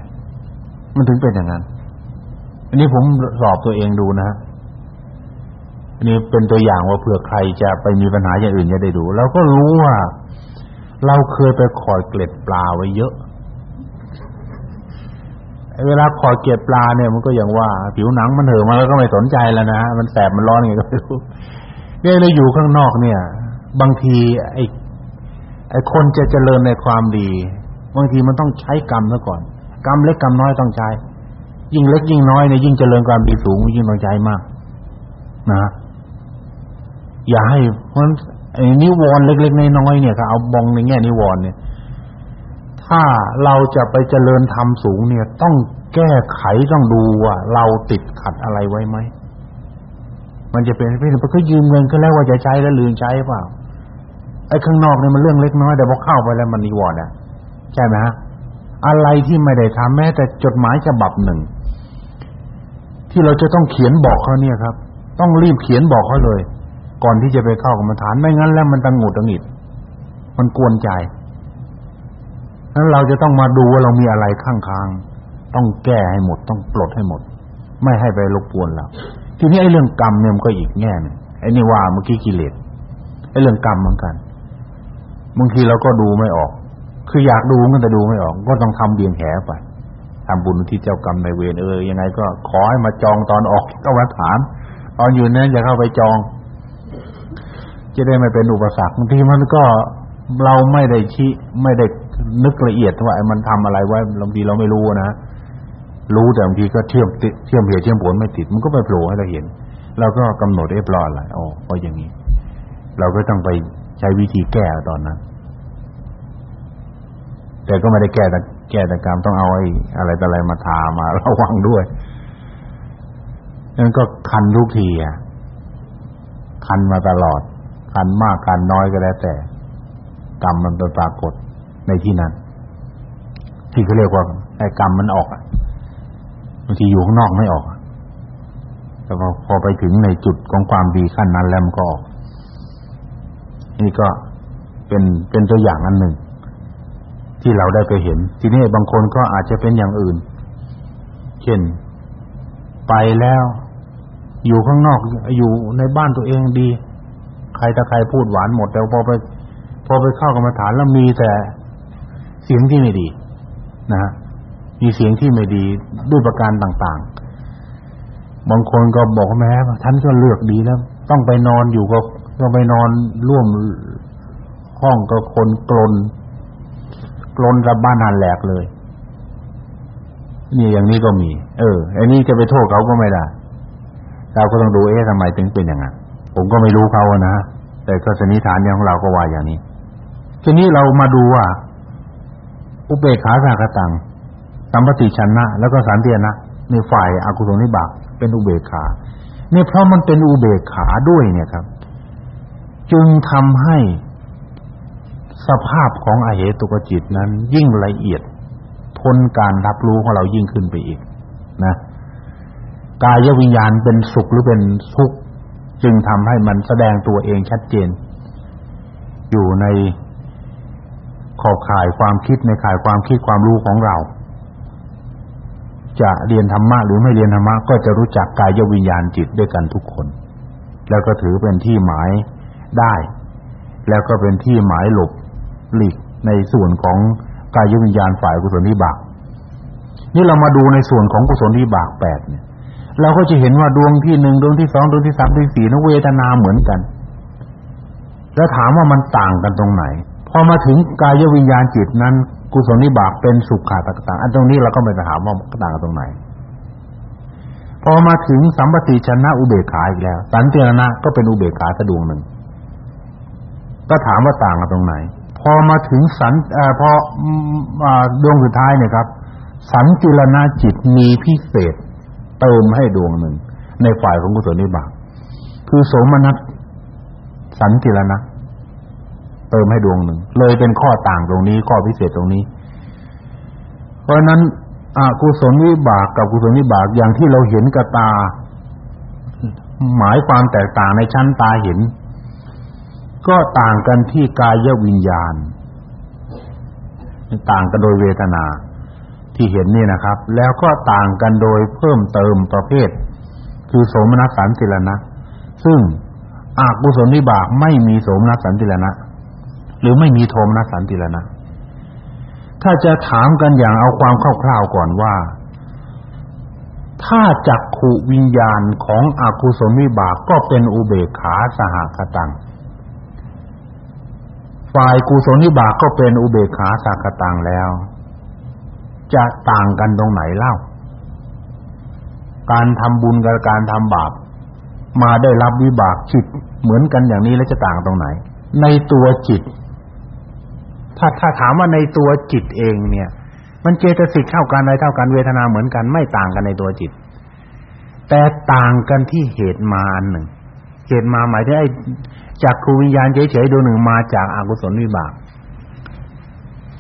มันถึงเป็นอย่างนั้น อันนี้ผมสอบตัวเองดูนะ อันนี้เป็นตัวอย่างว่าเผื่อใครจะไปมีปัญหาอย่างอื่นจะได้ดู เราก็รู้ว่า เราเคยไปขอดเกล็ดปลาไว้เยอะเวลาขอดเกล็ดปลาเนี่ยมันก็อย่างว่า ผิวหนังมันเห่อมาแล้วก็ไม่สนใจแล้วนะฮะมันแสบมันร้อนไงก็ไม่รู้เนี่ยเราอยู่ข้างนอกเนี่ย บางทีไอ้ไอ้คนจะเจริญในความดี บางทีมันต้องใช้กรรมซะก่อน กรรมเล็กกรรมน้อยต้องใช้ ยิ่งเล็กยิ่งน้อยเนี่ยยิ่งเจริญความดีสูงยิ่งต้องใช้มาก นะอย่าให้เพราะ ไอ้นิวรณ์เล็กๆน้อยๆเนี่ยถ้าเอาบองในแง่นิวรณ์เนี่ย ถ้าเราจะไปเจริญธรรมสูงเนี่ย ต้องแก้ไขต้องดูว่าเราติดขัดอะไรไว้ไหมมันจะเป็นเพื่อนก็ยืมเงินก็แล้วว่าจะใช้แล้วลืมใช้เปล่าไอ้ข้างนอกเนี่ยมันเรื่องเล็กน้อยแต่พอเข้าไปแล้วมันนิวรณ์อะใช่ไหมฮะอะไรที่ไม่ได้ทำแม้แต่จดหมายฉบับหนึ่ง ที่เราจะต้องเขียนบอกเขาเนี่ยครับ ต้องรีบเขียนบอกเขาเลย ก่อนที่จะไปเข้ากรรมฐานไม่งั้นแล้วมันตังหงุดตังหิดมันกวนใจนั้นเราจะต้องมาดูว่าเรามีอะไรข้างๆต้องแก้ให้หมด ต้องปลดให้หมด ไม่ให้ไปรบกวนเราทีนี้ไอ้เรื่องกรรมเนี่ยมันก็อีกแง่นึงไอ้นี่ว่าเมื่อกี้กิเลสไอ้เรื่องกรรมเหมือนกันบางทีเราก็ดูไม่ออก คืออยากดูมันแต่ดูไม่ออก ก็ต้องทำเบี่ยงแหไปทำบุญที่เจ้ากรรมในเวรเออยังไงก็ขอให้มาจองตอนออกกรรมฐานตอนอยู่นั้นอย่าเข้าไปจอง จะได้ไม่เป็นอุปสรรคบางทีมันก็เราไม่ได้ชี้ไม่ได้นึกละเอียดว่ามันทำอะไรไว้บางทีเราไม่รู้นะรู้แต่บางทีก็เชื่อมติเชื่อมเหตุเชื่อมผลไม่ติด มันก็ไปโผล่ให้เราเห็นเราก็กำหนดเรียบร้อยอะไรอ๋อเพราะอย่างนี้ เราก็ต้องไปใช้วิธีแก้ตอนนั้น แต่ก็ไม่ได้แก้แต่แก้แต่กรรมต้องเอาไอ้อะไรแต่อะไรมาทามาระวังด้วยนั่นก็คันทุกทีอะคันมาตลอด คันมากคันน้อยก็แล้วแต่กรรมมันไปปรากฏในที่นั้น ที่เขาเรียกว่าไอ้กรรมมันออกบางทีอยู่ข้างนอกไม่ออกแต่พอไปถึงในจุดของความดีขั้นนั้นแล้วมันก็ออกนี่ก็เป็นเป็นตัวอย่างอันหนึ่ง ที่เราได้ไปเห็น ทีนี้บางคนก็อาจจะเป็นอย่างอื่น เช่น ไปแล้ว อยู่ข้างนอก อยู่ในบ้านตัวเองดี ใครถ้าใครพูดหวานหมดแต่พอไปพอไปเข้ากรรมฐานแล้วมีแต่เสียงที่ไม่ดีนะฮะมีเสียงที่ไม่ดีด้วยประการต่างๆ บางคนก็บอกแม้ท่านก็เลือกดีแล้ว ต้องไปนอนอยู่ก็ต้องไปนอนร่วมห้องกับคนกลนกลนระบ้านหันแหลกเลย นี่อย่างนี้ก็มี เออไอันนี้จะไปโทษเขาก็ไม่ได้ เราก็ต้องดูเอ๊ะทำไมถึงเป็นอย่างนั้น ผมก็ไม่รู้เขานะแต่ก็สนิฐานของเราก็ว่าอย่างนี้ ทีนี้เรามาดูว่า อุเบกขาสากตังสัมปติชนะ แล้วก็สันเตียนะในฝ่ายอากุศลนิบากเป็นอุเบกขาเนี่ยเพราะมันเป็นอุเบกขาด้วยเนี่ยครับ จึงทำให้สภาพของอเหตุกจิตนั้น ยิ่งละเอียดพ้นการรับรู้ของเรายิ่งขึ้นไปอีก นะกายวิญญาณเป็นสุขหรือเป็นทุกข์ จึงทำให้มันแสดงตัวเองชัดเจน อยู่ในขอบข่ายความคิดในข่ายความคิดความรู้ของเรา จะเรียนธรรมะหรือไม่เรียนธรรมะก็จะรู้จักกายวิญญาณจิตด้วยกันทุกคน แล้วก็ถือเป็นที่หมายได้ แล้วก็เป็นที่หมายหลบหลีกในส่วนของกายวิญญาณฝ่ายกุศลวิบาก นี่เรามาดูในส่วนของกุศลวิบากแปดเนี่ย เราก็จะเห็นว่าดวงที่หนึ่งดวงที่สองดวงที่สามดวงที่สี่นั้นเวทนาเหมือนกัน แล้วถามว่ามันต่างกันตรงไหน พอมาถึงกายวิญญาณจิตนั้น กุศลนิบากเป็นสุขขาตต่างอันตรงนี้เราก็ไม่ถามว่าต่างกันตรงไหน พอมาถึงสัมปติชนะอุเบกขาอีกแล้ว สันติรณะก็เป็นอุเบกขาสะดวงหนึ่ง ก็ถามว่าต่างกันตรงไหน พอมาถึงสันอ่อพอดวงสุดท้ายเนี่ยครับ สันติรณะจิตมีพิเศษ เติมให้ดวงหนึ่ง ในฝ่ายของกุศลนิบากคือโสมนัสสันติรณะเติมให้ดวงหนึ่ง เลยเป็นข้อต่างตรงนี้ ข้อพิเศษตรงนี้ เพราะนั้นอกุศลวิบากกับกุศลวิบากอย่างที่เราเห็นกับตา หมายความแตกต่างในชั้นตาเห็น ก็ต่างกันที่กายวิญญาณ ต่างกันโดยเวทนา ที่เห็นนี่นะครับ แล้วก็ต่างกันโดยเพิ่มเติมประเภท คือโสมนัสสันติรณะซึ่งอากุศลนิบากไม่มีโสมนัสสันติรณะหรือไม่มีโทมนัสสันติรณะถ้าจะถามกันอย่างเอาความคร่าวๆก่อนว่า ถ้าจักขุวิญญาณของอกุศลวิบากก็เป็นอุเบกขาสหคตังฝ่ายกุศลวิบากก็เป็นอุเบกขาสหคตังแล้ว จะต่างกันตรงไหนเล่า การทำบุญกับการทำบาปมาได้รับวิบากจิตเหมือนกันอย่างนี้แล้วจะต่างตรงไหน ในตัวจิต ถ้าถ้าถามว่าในตัวจิตเองเนี่ย มันเจตสิกเท่ากันในเท่ากันเวทนาเหมือนกัน ไม่ต่างกันในตัวจิต แต่ต่างกันที่เหตุมาอันหนึ่ง เหตุมาหมายถึงไอ้จากครูวิญญาณเฉยๆดวงหนึ่งมาจากอกุศลวิบาก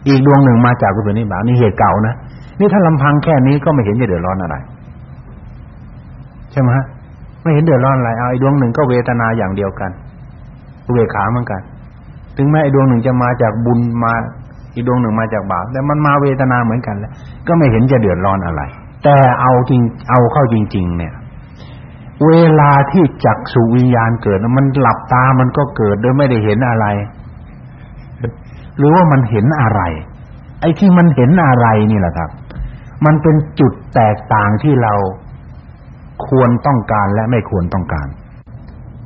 อีกดวงหนึ่งมาจากกุศลนิบาตนี่เหตุเก่านะนี่ถ้าลำพังแค่นี้ก็ไม่เห็นจะเดือดร้อนอะไรใช่ไหมฮะไม่เห็นเดือดร้อนอะไรเอาไอ้ดวงหนึ่งก็เวทนาอย่างเดียวกันอุเบกขาเหมือนกัน ถึงแม้ไอ้ดวงหนึ่งจะมาจากบุญมาอีกดวงหนึ่งมาจากบาปแต่มันมาเวทนาเหมือนกันแล้วก็ไม่เห็นจะเดือดร้อนอะไร แต่เอาจริงเอาเข้าจริง ๆ เนี่ย เวลาที่จักสุวิญญาณเกิดมันหลับตามันก็เกิดโดยไม่ได้เห็นอะไร หรือว่ามันเห็นอะไร ไอ้ที่มันเห็นอะไรนี่แหละครับ มันเป็นจุดแตกต่างที่เราควรต้องการและไม่ควรต้องการ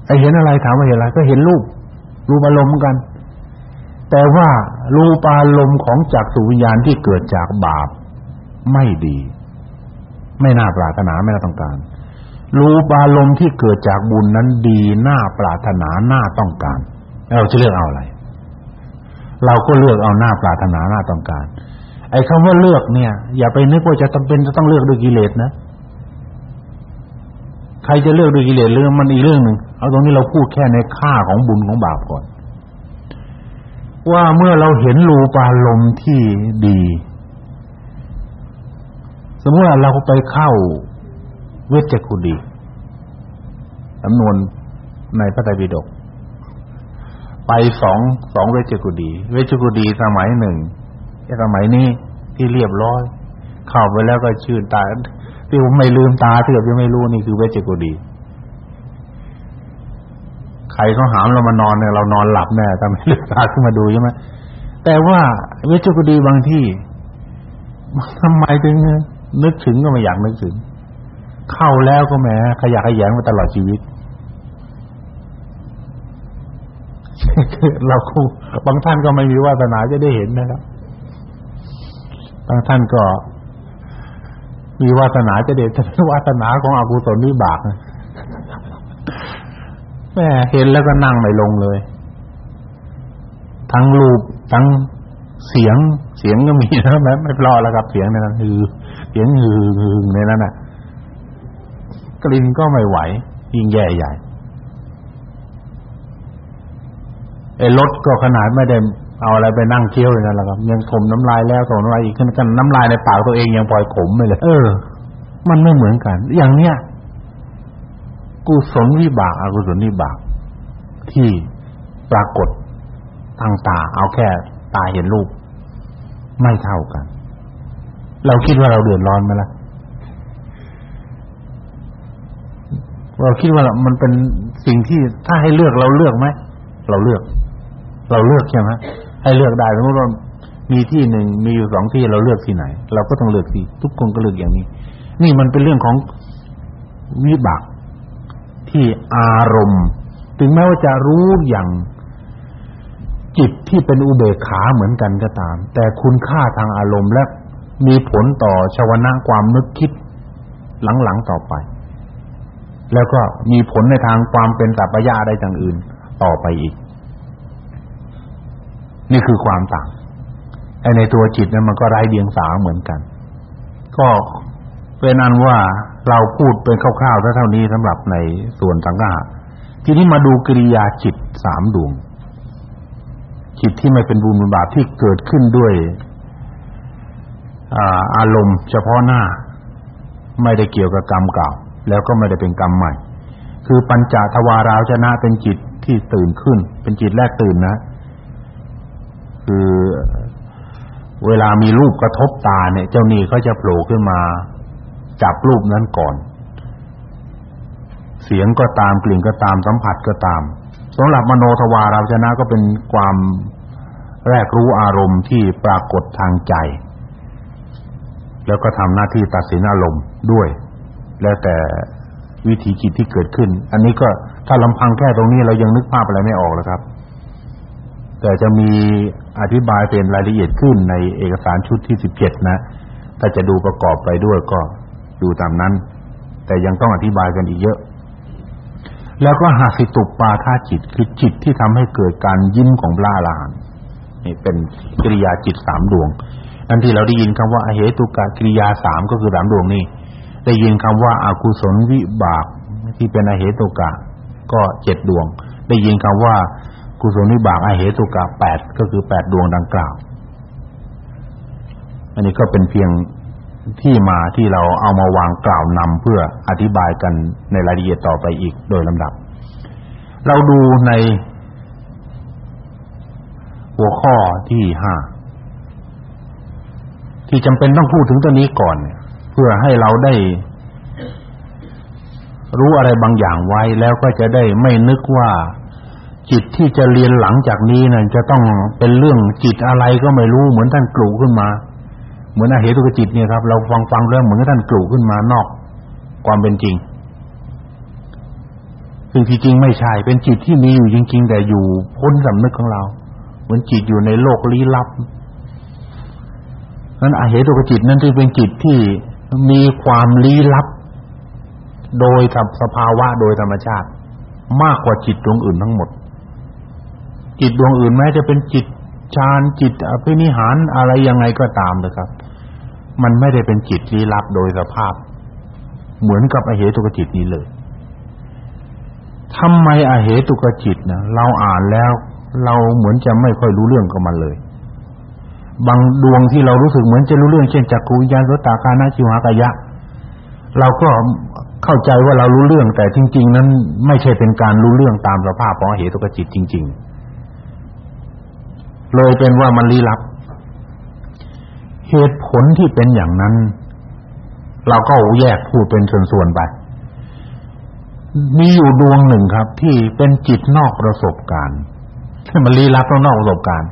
ไอ้เห็นอะไรถามว่าเห็นอะไรก็เห็นรูปรูปอารมณ์กัน แต่ว่ารูปอารมณ์ของจักสุวิญญาณที่เกิดจากบาปไม่ดี ไม่น่าปรารถนาไม่น่าต้องการรูปอารมณ์ที่เกิดจากบุญนั้นดีน่าปรารถนาน่าต้องการเราจะเลือกเอาอะไร เราก็เลือกเอาหน้าปรารถนาหน้าต้องการ ไอ้คำว่าเลือกเนี่ย อย่าไปนึกว่าจะจำเป็นจะต้องเลือกด้วยกิเลสนะใครจะเลือกด้วยกิเลสเรื่องมันอีกเรื่องหนึ่งเอาตรงนี้เราพูดแค่ในค่าของบุญของบาปก่อน ว่าเมื่อเราเห็นรูปารมณ์ที่ดี สมมติว่าเราไปเข้าเวชกุดีจำนวนในพระไตรปิฎก ไปสองสองเวชกุดีเวชกุดีสมัยหนึ่งสมัยนี้ที่เรียบร้อย เข้าไปแล้วก็ชื่นตาที่ผมไม่ลืมตาที่แบบยังไม่รู้นี่คือเวชกุดีใครเขาหามเรามานอนเนี่ยเรานอนหลับแน่แต่ไม่ลืมตาขึ้นมาดูใช่ไหมแต่ว่าเวชกุดีบางที่ทำไมถึงนึกถึงก็ไม่อยากนึกถึง เข้าแล้วก็แหมขยะขยงมาตลอดชีวิต เราคงบางท่านก็ไม่มีวาสนาจะได้เห็นนะครับบางท่านก็ มีวาสนาจะเด็ดแต่วาสนาของอกุศลวิบากแม่เห็นแล้วก็นั่งไม่ลงเลย ทั้งรูปทั้งเสียง เสียงก็มีนะแม้ไม่พลอแล้วครับเสียงในนั้นคือเสียงฮือในนั้นน่ะ กลิ่นก็ไม่ไหว ยิ่งแย่ใหญ่ ไอ้รถก็ขนาดไม่ได้เอาอะไรไปนั่งเคี้ยวเลยนั่นแหละครับ ยังถมน้ำลายแล้วถมน้ำลายอีกขึ้นกันน้ำลายในปากตัวเองยังปล่อยขมไปเลย เออ มันไม่เหมือนกัน อย่างเนี้ยกุศลวิบากอกุศลวิบาก ที่ปรากฏทางตา เอาแค่ตาเห็นรูป ไม่เท่ากัน เราคิดว่าเราเดือดร้อนไหมล่ะเราคิดว่ามันเป็นสิ่งที่ถ้าให้เลือกเราเลือกไหม เราเลือก เราเลือกใช่ไหมให้เลือกได้สมมติว่ามีที่หนึ่งมีอยู่สองที่เราเลือกที่ไหน เราก็ต้องเลือกที่ทุกคนก็เลือกอย่างนี้ นี่มันเป็นเรื่องของวิบากที่อารมณ์ ถึงแม้ว่าจะรู้อย่างจิตที่เป็นอุเบกขาเหมือนกันก็ตาม แต่คุณค่าทางอารมณ์และมีผลต่อชวนะความนึกคิดหลังๆต่อไป แล้วก็มีผลในทางความเป็นสัพพยาได้ทางอื่น ต่อไปอีก นี่คือความต่างไอ้ในตัวจิตนั้นมันก็ไร้เดียงสาเหมือนกัน ก็เป็นอันว่าเราพูดเป็นคร่าวๆเท่านี้สำหรับในส่วนสังฆะทีนี้มาดูกิริยาจิตสามดวง จิตที่ไม่เป็นบุญบาปที่เกิดขึ้นด้วยอารมณ์เฉพาะหน้า ไม่ได้เกี่ยวกับกรรมเก่า แล้วก็ไม่ได้เป็นกรรมใหม่ คือปัญจทวาราวชนะเป็นจิต ที่ตื่นขึ้น เป็นจิตแรกตื่นนะ คือเวลามีรูปกระทบตาเนี่ย เจ้านี่เขาจะโผล่ขึ้นมาจับรูปนั้นก่อน เสียงก็ตามกลิ่นก็ตามสัมผัสก็ตามสำหรับมโนทวาราวชนะก็เป็นความแรกรู้อารมณ์ที่ปรากฏทางใจ แล้วก็ทำหน้าที่ตัดสินอารมณ์ด้วย แล้วแต่วิธีจิตที่เกิดขึ้น อันนี้ก็ ถ้าลำพังแค่ตรงนี้เรายังนึกภาพอะไรไม่ออกแล้วครับ แต่จะมีอธิบายเป็นรายละเอียดขึ้นในเอกสารชุดที่สิบเจ็ดนะ ถ้าจะดูประกอบไปด้วยก็ดูตามนั้น แต่ยังต้องอธิบายกันอีกเยอะ แล้วก็หาสิตุปาทาจิตคือจิตที่ทำให้เกิดการยิ้มของพระอรหันต์นี่เป็นกิริยาจิตสามดวงนั่นที่เราได้ยินคำว่าอเหตุกะกิริยาสามก็คือสามดวงนี้ได้ยินคำว่าอากุศลวิบากที่เป็นอเหตุกะ ก็เจ็ดดวง ได้ยินคำว่ากุศลวิบากอเหตุกะแปดก็คือแปดดวงดังกล่าว อันนี้ก็เป็นเพียงที่มาที่เราเอามาวางกล่าวนำเพื่ออธิบายกันในรายละเอียดต่อไปอีกโดยลำดับ เราดูในหัวข้อที่ห้าที่จำเป็นต้องพูดถึงตัวนี้ก่อน เพื่อให้เราได้ รู้อะไรบางอย่างไว้แล้วก็จะได้ไม่นึกว่า จิตที่จะเรียนหลังจากนี้นั่นจะต้องเป็นเรื่องจิตอะไรก็ไม่รู้เหมือนท่านกลุ่ขึ้นมา เหมือนอาเหตุกจิตเนี่ยครับ เราฟังฟังแล้วเหมือนท่านกลุ่ขึ้นมานอกความเป็นจริงซึ่งที่จริงไม่ใช่ เป็นจิตที่มีอยู่จริง ๆ แต่อยู่พ้นสำนึกของเรา เหมือนจิตอยู่ในโลกลี้ลับนั้นอาเหตุกจิตนั้นที่เป็นจิตที่มีความลี้ลับ โดยสภาวะโดยธรรมชาติ มากกว่าจิตดวงอื่นทั้งหมด จิตดวงอื่นแม้จะเป็นจิตฌานจิตอภินิหารอะไรยังไงก็ตามนะครับ มันไม่ได้เป็นจิตลี้ลับโดยสภาพ เหมือนกับอเหตุกจิตนี้เลยทำไมอเหตุกจิตนะเราอ่านแล้ว เราเหมือนจะไม่ค่อยรู้เรื่องกับมันเลย บางดวงที่เรารู้สึกเหมือนจะรู้เรื่องเช่นจักรุวิญญาณโสตาคานะชิวหากายะ เราก็ เข้าใจว่าเรารู้เรื่อง แต่จริง ๆ นั้นไม่ใช่เป็นการรู้เรื่องตามสภาพของเหตุกจิตจริง ๆ เลยเป็นว่ามันลี้ลับ เหตุผลที่เป็นอย่างนั้น เราก็แยกพูดเป็นส่วนๆไปมีอยู่ดวงหนึ่งครับ ที่เป็นจิตนอกประสบการณ์ที่มันลี้ลับนอกประสบการณ์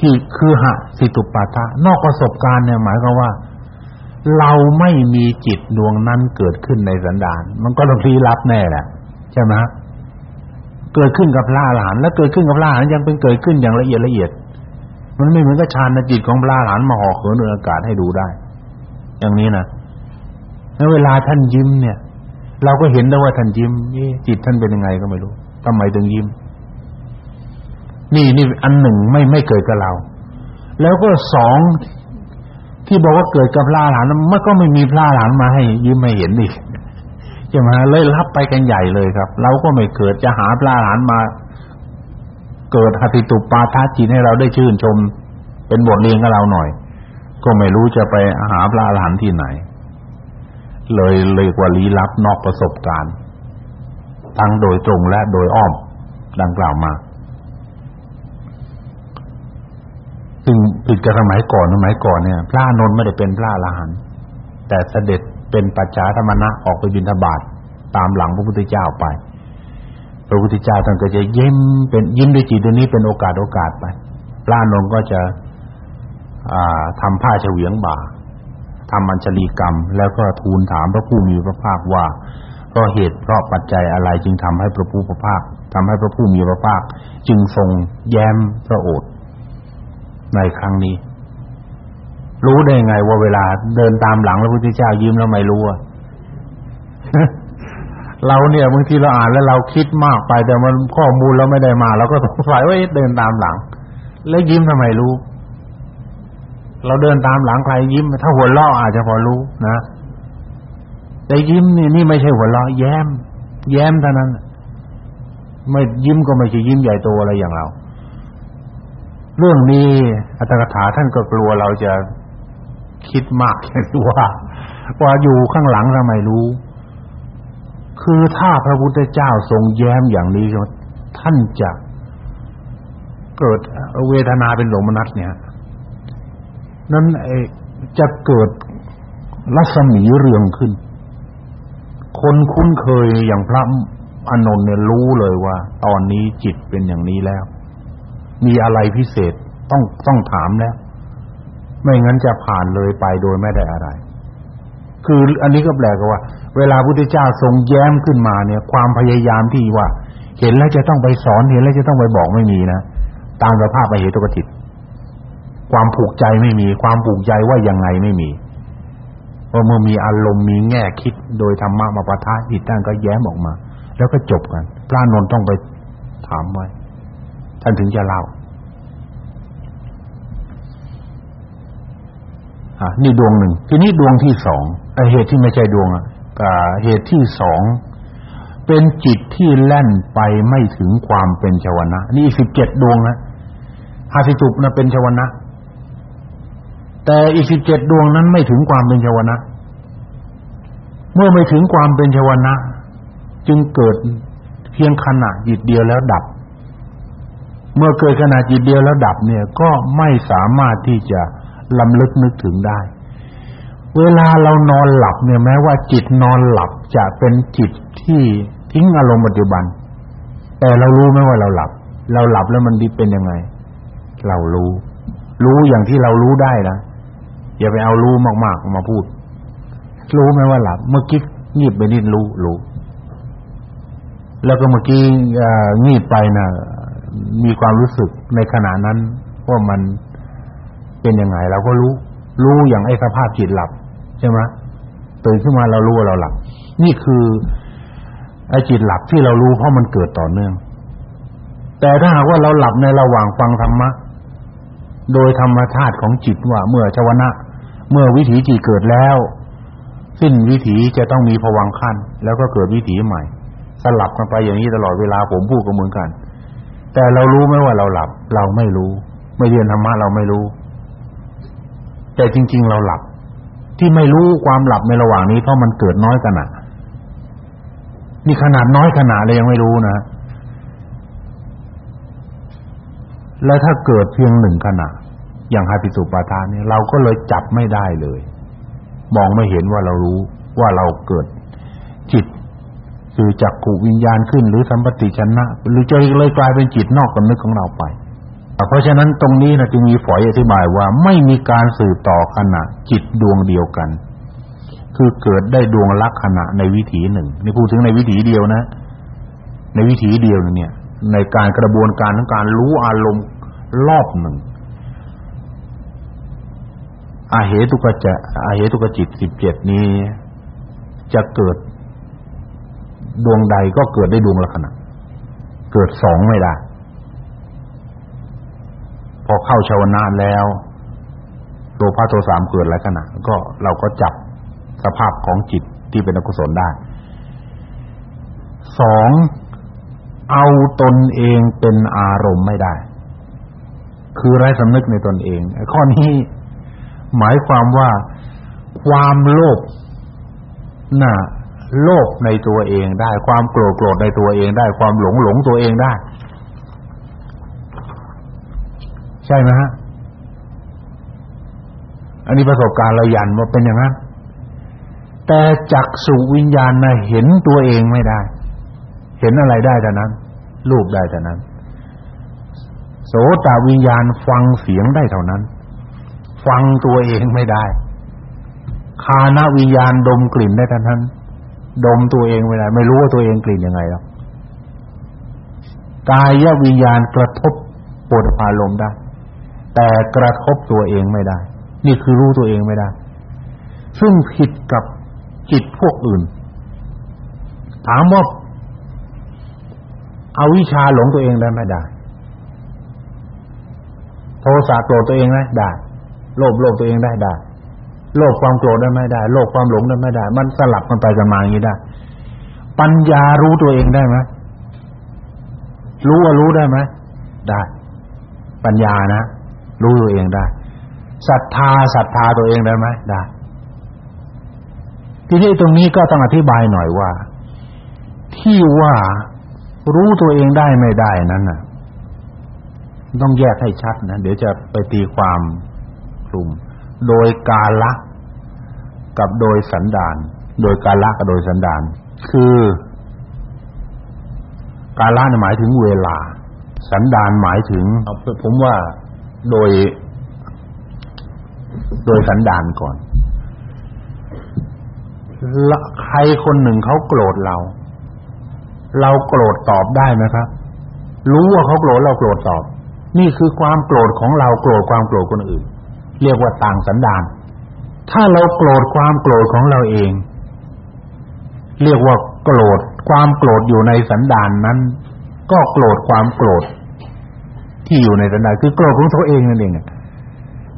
ที่คือหะสิตุปาทะนอกประสบการณ์เนี่ยหมายความว่า เราไม่มีจิตดวงนั้นเกิดขึ้นในสันดาน มันก็ต้องลี้ลับแน่แหละใช่ไหมเกิดขึ้นกับพระอรหันต์แล้วเกิดขึ้นกับพระอรหันต์ยังเป็นเกิดขึ้นอย่างละเอียดละเอียด มันไม่เหมือนกับฌานจิตของพระอรหันต์มาห่อเหินอากาศให้ดูได้ อย่างนี้นะแล้วเวลาท่านยิ้มเนี่ย เราก็เห็นได้ว่าท่านยิ้มจิตท่านเป็นยังไงก็ไม่รู้ทำไมถึงยิ้ม นี่นี่อันหนึ่งไม่ไม่เกิดกับเรา แล้วก็สอง ที่บอกว่าเกิดกับพระอรหันต์มันก็ไม่มีพระอรหันต์มาให้ยิ้มไม่เห็นอีกช่ไหมเลยรับไปกันใหญ่เลยครับ เราก็ไม่เกิดจะหาปลาหานมา เกิดหติตุปาทาจิตให้เราได้ชื่นชม เป็นบทเรียนกับเราหน่อย ก็ไม่รู้จะไปหาปลาหานที่ไหน เลยเลยกว่าลี้ลับนอกประสบการณ์ทั้งโดยตรงและโดยอ้อมดังกล่าวมา ซึ่งผิดกับสมัยก่อนสมัยก่อนเนี่ย พระนนท์ไม่ได้เป็นพระอรหันต์แต่เสด็จเป็นปัจฉาธรรมนะออกไปบิณฑบาตตามหลังพระพุทธเจ้าไปพระพุทธเจ้าท่านก็จะยิ้มเป็นยิ้มด้วยจิตนี้เป็นโอกาสโอกาสไปพระนนท์ก็จะอ่าทำผ้าเฉวียงบ่าทำมัญชลีกรรม แล้วก็ทูลถามพระผู้มีพระภาคว่าเพราะเหตุเพราะปัจจัยอะไรจึงทำให้พระผู้พระภาคทำให้พระผู้มีพระภาค จึงทรงแย้มพระโอษฐ์ ในครั้งนี้ รู้ได้ไงว่าเวลาเดินตามหลังพระพุทธเจ้ายิ้มแล้วไม่รู้อะเราเนี่ยบางทีเราอ่านแล้วเราคิดมากไป แต่มันข้อมูลเราไม่ได้มาเราก็สงสัยว่าเดินตามหลัง แล้วยิ้มทำไมรู้ เราเดินตามหลังใครยิ้ม ถ้าหัวเราะอาจจะพอรู้นะแต่ยิ้มนี่นี่ไม่ใช่หัวเราะแย้ม แย้มเท่านั้นไม่ยิ้มก็ไม่ใช่ยิ้มใหญ่โตอะไรอย่างเรา เรื่องนี้อัตถกถาท่านก็กลัวเราจะคิดมากอย่างที่ว่าว่าอยู่ข้างหลังทำไมรู้ คือถ้าพระพุทธเจ้าทรงแย้มอย่างนี้ท่านจะเกิดเวทนาเป็นโลมนัสเนี่ยนั้นจะเกิดรัศมีเรืองขึ้น คนคุ้นเคยอย่างพระอนนท์เนี่ยรู้เลยว่า ตอนนี้จิตเป็นอย่างนี้แล้ว มีอะไรพิเศษต้องต้องถามแล้ว ไม่งั้นจะผ่านเลยไปโดยไม่ได้อะไร คืออันนี้ก็แปลกว่า เวลาพุทธเจ้าทรงแย้มขึ้นมาเนี่ย ความพยายามที่ว่า เห็นแล้วจะต้องไปสอนเห็นแล้วจะต้องไปบอกไม่มีนะตามสภาพไปเหตุกติความผูกใจไม่มี ความผูกใจว่ายังไงไม่มีเพราะเมื่อมีอารมณ์มีแง่คิดโดยธรรมะมาปะทะจิตท่านก็แย้มออกมา แล้วก็จบกันพระนนท์ต้องไปถามไว้ ท่านถึงจะเล่าอ่านี่ดวงหนึ่งทีนี้ดวงที่สองเหตุที่ไม่ใช่ดวงอะเหตุที่สองเป็นจิตที่แล่นไปไม่ถึงความเป็นชวนะ นี่สิบเจ็ดดวงนะหาสิจุปนะเป็นชวนะ แต่อีกสิบเจ็ดดวงนั้นไม่ถึงความเป็นชวนะ เมื่อไม่ถึงความเป็นชวนะ จึงเกิดเพียงขณะจิตเดียวแล้วดับ เมื่อเกิดขณะจิตเดียวแล้วดับเนี่ยก็ไม่สามารถที่จะลำลึกนึกถึงได้ เวลาเรานอนหลับเนี่ยแม้ว่าจิตนอนหลับจะเป็นจิตที่ทิ้งอารมณ์ปัจจุบัน แต่เรารู้ไหมว่าเราหลับ เราหลับแล้วมันดีเป็นยังไง เรารู้ รู้อย่างที่เรารู้ได้นะอย่าไปเอารู้มากๆมาพูด รู้ไหมว่าหลับ เมื่อกี้งีบไปนิดรู้รู้ แล้วก็เมื่อกี้งีบไปนะ มีความรู้สึกในขณะนั้นว่ามันเป็นยังไงเราก็รู้ รู้อย่างไอ้สภาพจิตหลับใช่ไหมตื่นขึ้นมาเรารู้ว่าเราหลับ นี่คือไอ้จิตหลับที่เรารู้เพราะมันเกิดต่อเนื่อง แต่ถ้าหากว่าเราหลับในระหว่างฟังธรรมะ โดยธรรมชาติของจิตว่าเมื่อชวนะเมื่อวิถีจิตเกิดแล้ว สิ้นวิถีจะต้องมีภวังขั้นแล้วก็เกิดวิถีใหม่ สลับกันไปอย่างนี้ตลอดเวลาผมพูดก็เหมือนกัน แต่เรารู้ไหมว่าเราหลับ เราไม่รู้ ไม่เรียนธรรมะเราไม่รู้ แต่จริง ๆ เราหลับ ที่ไม่รู้ความหลับในระหว่างนี้เพราะมันเกิดน้อยขนาดนี่ขนาดน้อยขนาดเลยยังไม่รู้นะแล้วถ้าเกิดเพียงหนึ่งขณะ อย่างหาปิสุปาทานเนี่ยเราก็เลยจับไม่ได้เลย มองไม่เห็นว่าเรารู้ว่าเราเกิดจิต คือจักขูวิญญาณขึ้น หรือสัมปติชนะ หรือจะเลยกลายเป็นจิตนอกกำนึกของเราไป เพราะฉะนั้นตรงนี้นะจึงมีฝอยอธิบายว่าไม่มีการสืบต่อขณะจิตดวงเดียวกัน คือเกิดได้ดวงลักษณะในวิถีหนึ่งนี่พูดถึงในวิถีเดียวนะ ในวิถีเดียวเนี่ย ในการกระบวนการของการรู้อารมณ์รอบหนึ่งอาเหตุกจะอาเหตุกจิตสิบเจ็ดนี้จะเกิด ดวงใดก็เกิดได้ดวงลักษณะเกิดสองไม่ได้ พอเข้าชาวนาแล้วโลภะโทสะเกิดหลายขณะก็เราก็จับสภาพของจิตที่เป็นอกุศลได้สองเอาตนเองเป็นอารมณ์ไม่ได้ คือไร้สำนึกในตนเองข้อนี้หมายความว่าความโลภน่ะ โลภในตัวเองได้ ความโกรธโกรธในตัวเองได้ ความหลงหลงตัวเองได้ ใช่ไหมฮะอันนี้ประสบการณ์เรายันว่าเป็นอย่างนั้นแต่จักสุวิญญาณนะเห็นตัวเองไม่ได้ เห็นอะไรได้แต่นั้น รูปได้แต่นั้น โสตวิญญาณฟังเสียงได้เท่านั้น ฟังตัวเองไม่ได้คานวิญญาณดมกลิ่นได้ท่านั้น ดมตัวเองไม่ได้ไม่รู้ว่าตัวเองกลิ่นยังไงหรอกกายวิญญาณกระทบปวดพาลมได้ แต่กระทบตัวเองไม่ได้ นี่คือรู้ตัวเองไม่ได้ ซึ่งผิดกับจิตพวกอื่น ถามว่าเอาวิชาหลงตัวเองได้ไหมได้ โทสะโกรธตัวเองไหมได้โลภโลภตัวเองได้ได้ โลภความโกรธได้ไม่ได้ โลภความหลงได้ไม่ได้ มันสลับกันไปกันมาอย่างนี้ได้ ปัญญารู้ตัวเองได้ไหมรู้ว่ารู้ได้ไหมได้ ปัญญานะรู้ตัวเองได้ศรัทธาศรัทธาตัวเองได้ไหมได้ ทีนี้ตรงนี้ก็ต้องอธิบายหน่อยว่า ที่ว่ารู้ตัวเองได้ไม่ได้นั้นน่ะ ต้องแยกให้ชัดนะเดี๋ยวจะไปตีความกลุ่ม โดยกาละกับโดยสันดาน โดยกาละกับโดยสันดาน คือกาละหมายถึงเวลา สันดานหมายถึงผมว่าโดย โดยสันดานก่อนใครคนหนึ่งเขาโกรธเรา เราโกรธตอบได้ไหมครับ รู้ว่าเขาโกรธเราโกรธตอบ นี่คือความโกรธของเราโกรธความโกรธคนอื่น เรียกว่าต่างสันดาน ถ้าเราโกรธความโกรธของเราเอง เรียกว่าโกรธความโกรธอยู่ในสันดานนั้น ก็โกรธความโกรธ ที่อยู่ในสันดานคือโกรธของตัวเองนั่นเอง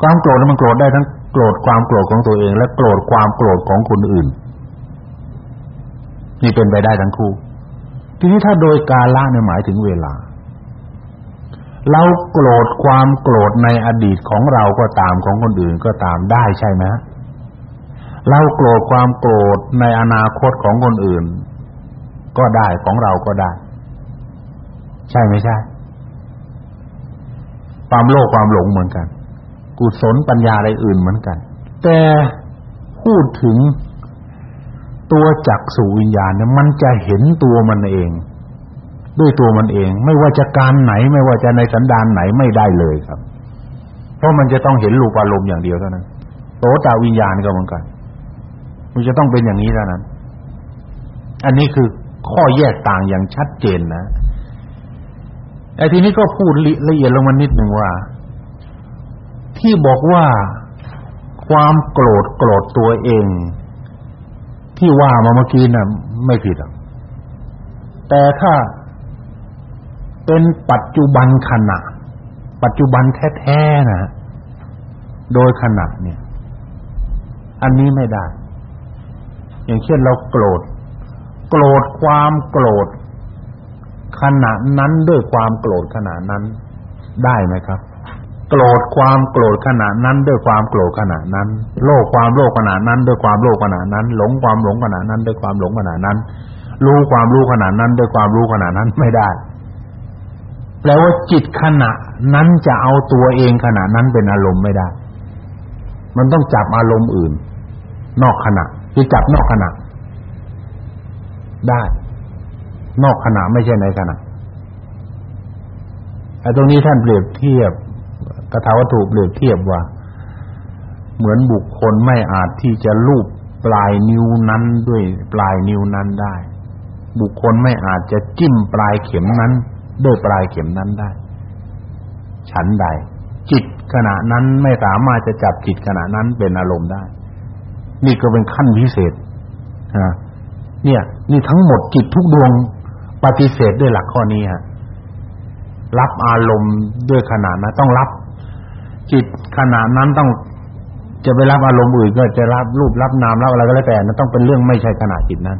ความโกรธมันโกรธได้ทั้งโกรธความโกรธของตัวเอง และโกรธความโกรธของคนอื่นนี่เป็นไปได้ทั้งคู่ ทีนี้ถ้าโดยกาละเนี่ยหมายถึงเวลา เราโกรธความโกรธในอดีตของเราก็ตามของคนอื่นก็ตามได้ใช่ไหมเราโกรธความโกรธในอนาคตของคนอื่น ก็ได้ของเราก็ได้ ใช่ไม่ใช่ ความโลภความหลงเหมือนกัน กุศลปัญญาอะไรอื่นเหมือนกัน แต่พูดถึงตัวจักสุวิญญาณเนี่ยมันจะเห็นตัวมันเอง ด้วยตัวมันเอง ไม่ว่าจะการไหน ไม่ว่าจะในสันดานไหนไม่ได้เลยครับ เพราะมันจะต้องเห็นรูปอารมณ์อย่างเดียวเท่านั้นโสตวิญญาณก็เหมือนกัน มันจะต้องเป็นอย่างนี้เท่านั้น อันนี้คือข้อแยกต่างอย่างชัดเจนนะไอ้ทีนี้ก็พูดละเอียดลงมานิดหนึ่งว่า ที่บอกว่าความโกรธโกรธตัวเอง ที่ว่ามาเมื่อกี้น่ะ ไม่ผิดหรอกแต่ถ้า เป็นปัจจุบันขณะ ปัจจุบันแท้ๆนะโดยขณะเนี่ย อันนี้ไม่ได้ อย่างเช่นเราโกรธ โกรธความโกรธขณะนั้นด้วยความโกรธขณะนั้น ได้ไหมครับ โกรธความโกรธขณะนั้นด้วยความโกรธขณะนั้น โลภความโลภขณะนั้นด้วยความโลภขณะนั้น หลงความหลงขณะนั้นด้วยความหลงขณะนั้น รู้ความรู้ขณะนั้นด้วยความรู้ขณะนั้นไม่ได้ แปลว่าจิตขณะนั้นจะเอาตัวเองขณะนั้นเป็นอารมณ์ไม่ได้ มันต้องจับอารมณ์อื่น นอกขณะคือจับนอกขณะ ได้ นอกขณะไม่ใช่ในขณะไอ้ตรงนี้ท่านเปรียบเทียบกถาวัตถุเปรียบเทียบว่า เหมือนบุคคลไม่อาจที่จะลูบปลายนิ้วนั้นด้วยปลายนิ้วนั้นได้ บุคคลไม่อาจจะจิ้มปลายเข็มนั้น ด้วยปลายเข็มนั้นได้ ฉันใด จิตขณะนั้นไม่สามารถจะจับจิตขณะนั้นเป็นอารมณ์ได้ นี่ก็เป็นขั้นพิเศษฮะเนี่ย นี่ทั้งหมดจิตทุกดวงปฏิเสธด้วยหลักข้อนี้ฮะรับอารมณ์ด้วยขณะนั้นต้องรับ จิตขณะนั้นต้องจะไปรับอารมณ์อื่นก็จะรับรูปรับนามรับอะไรก็แล้วแต่นั้นต้องเป็นเรื่องไม่ใช่ขณะจิตนั้น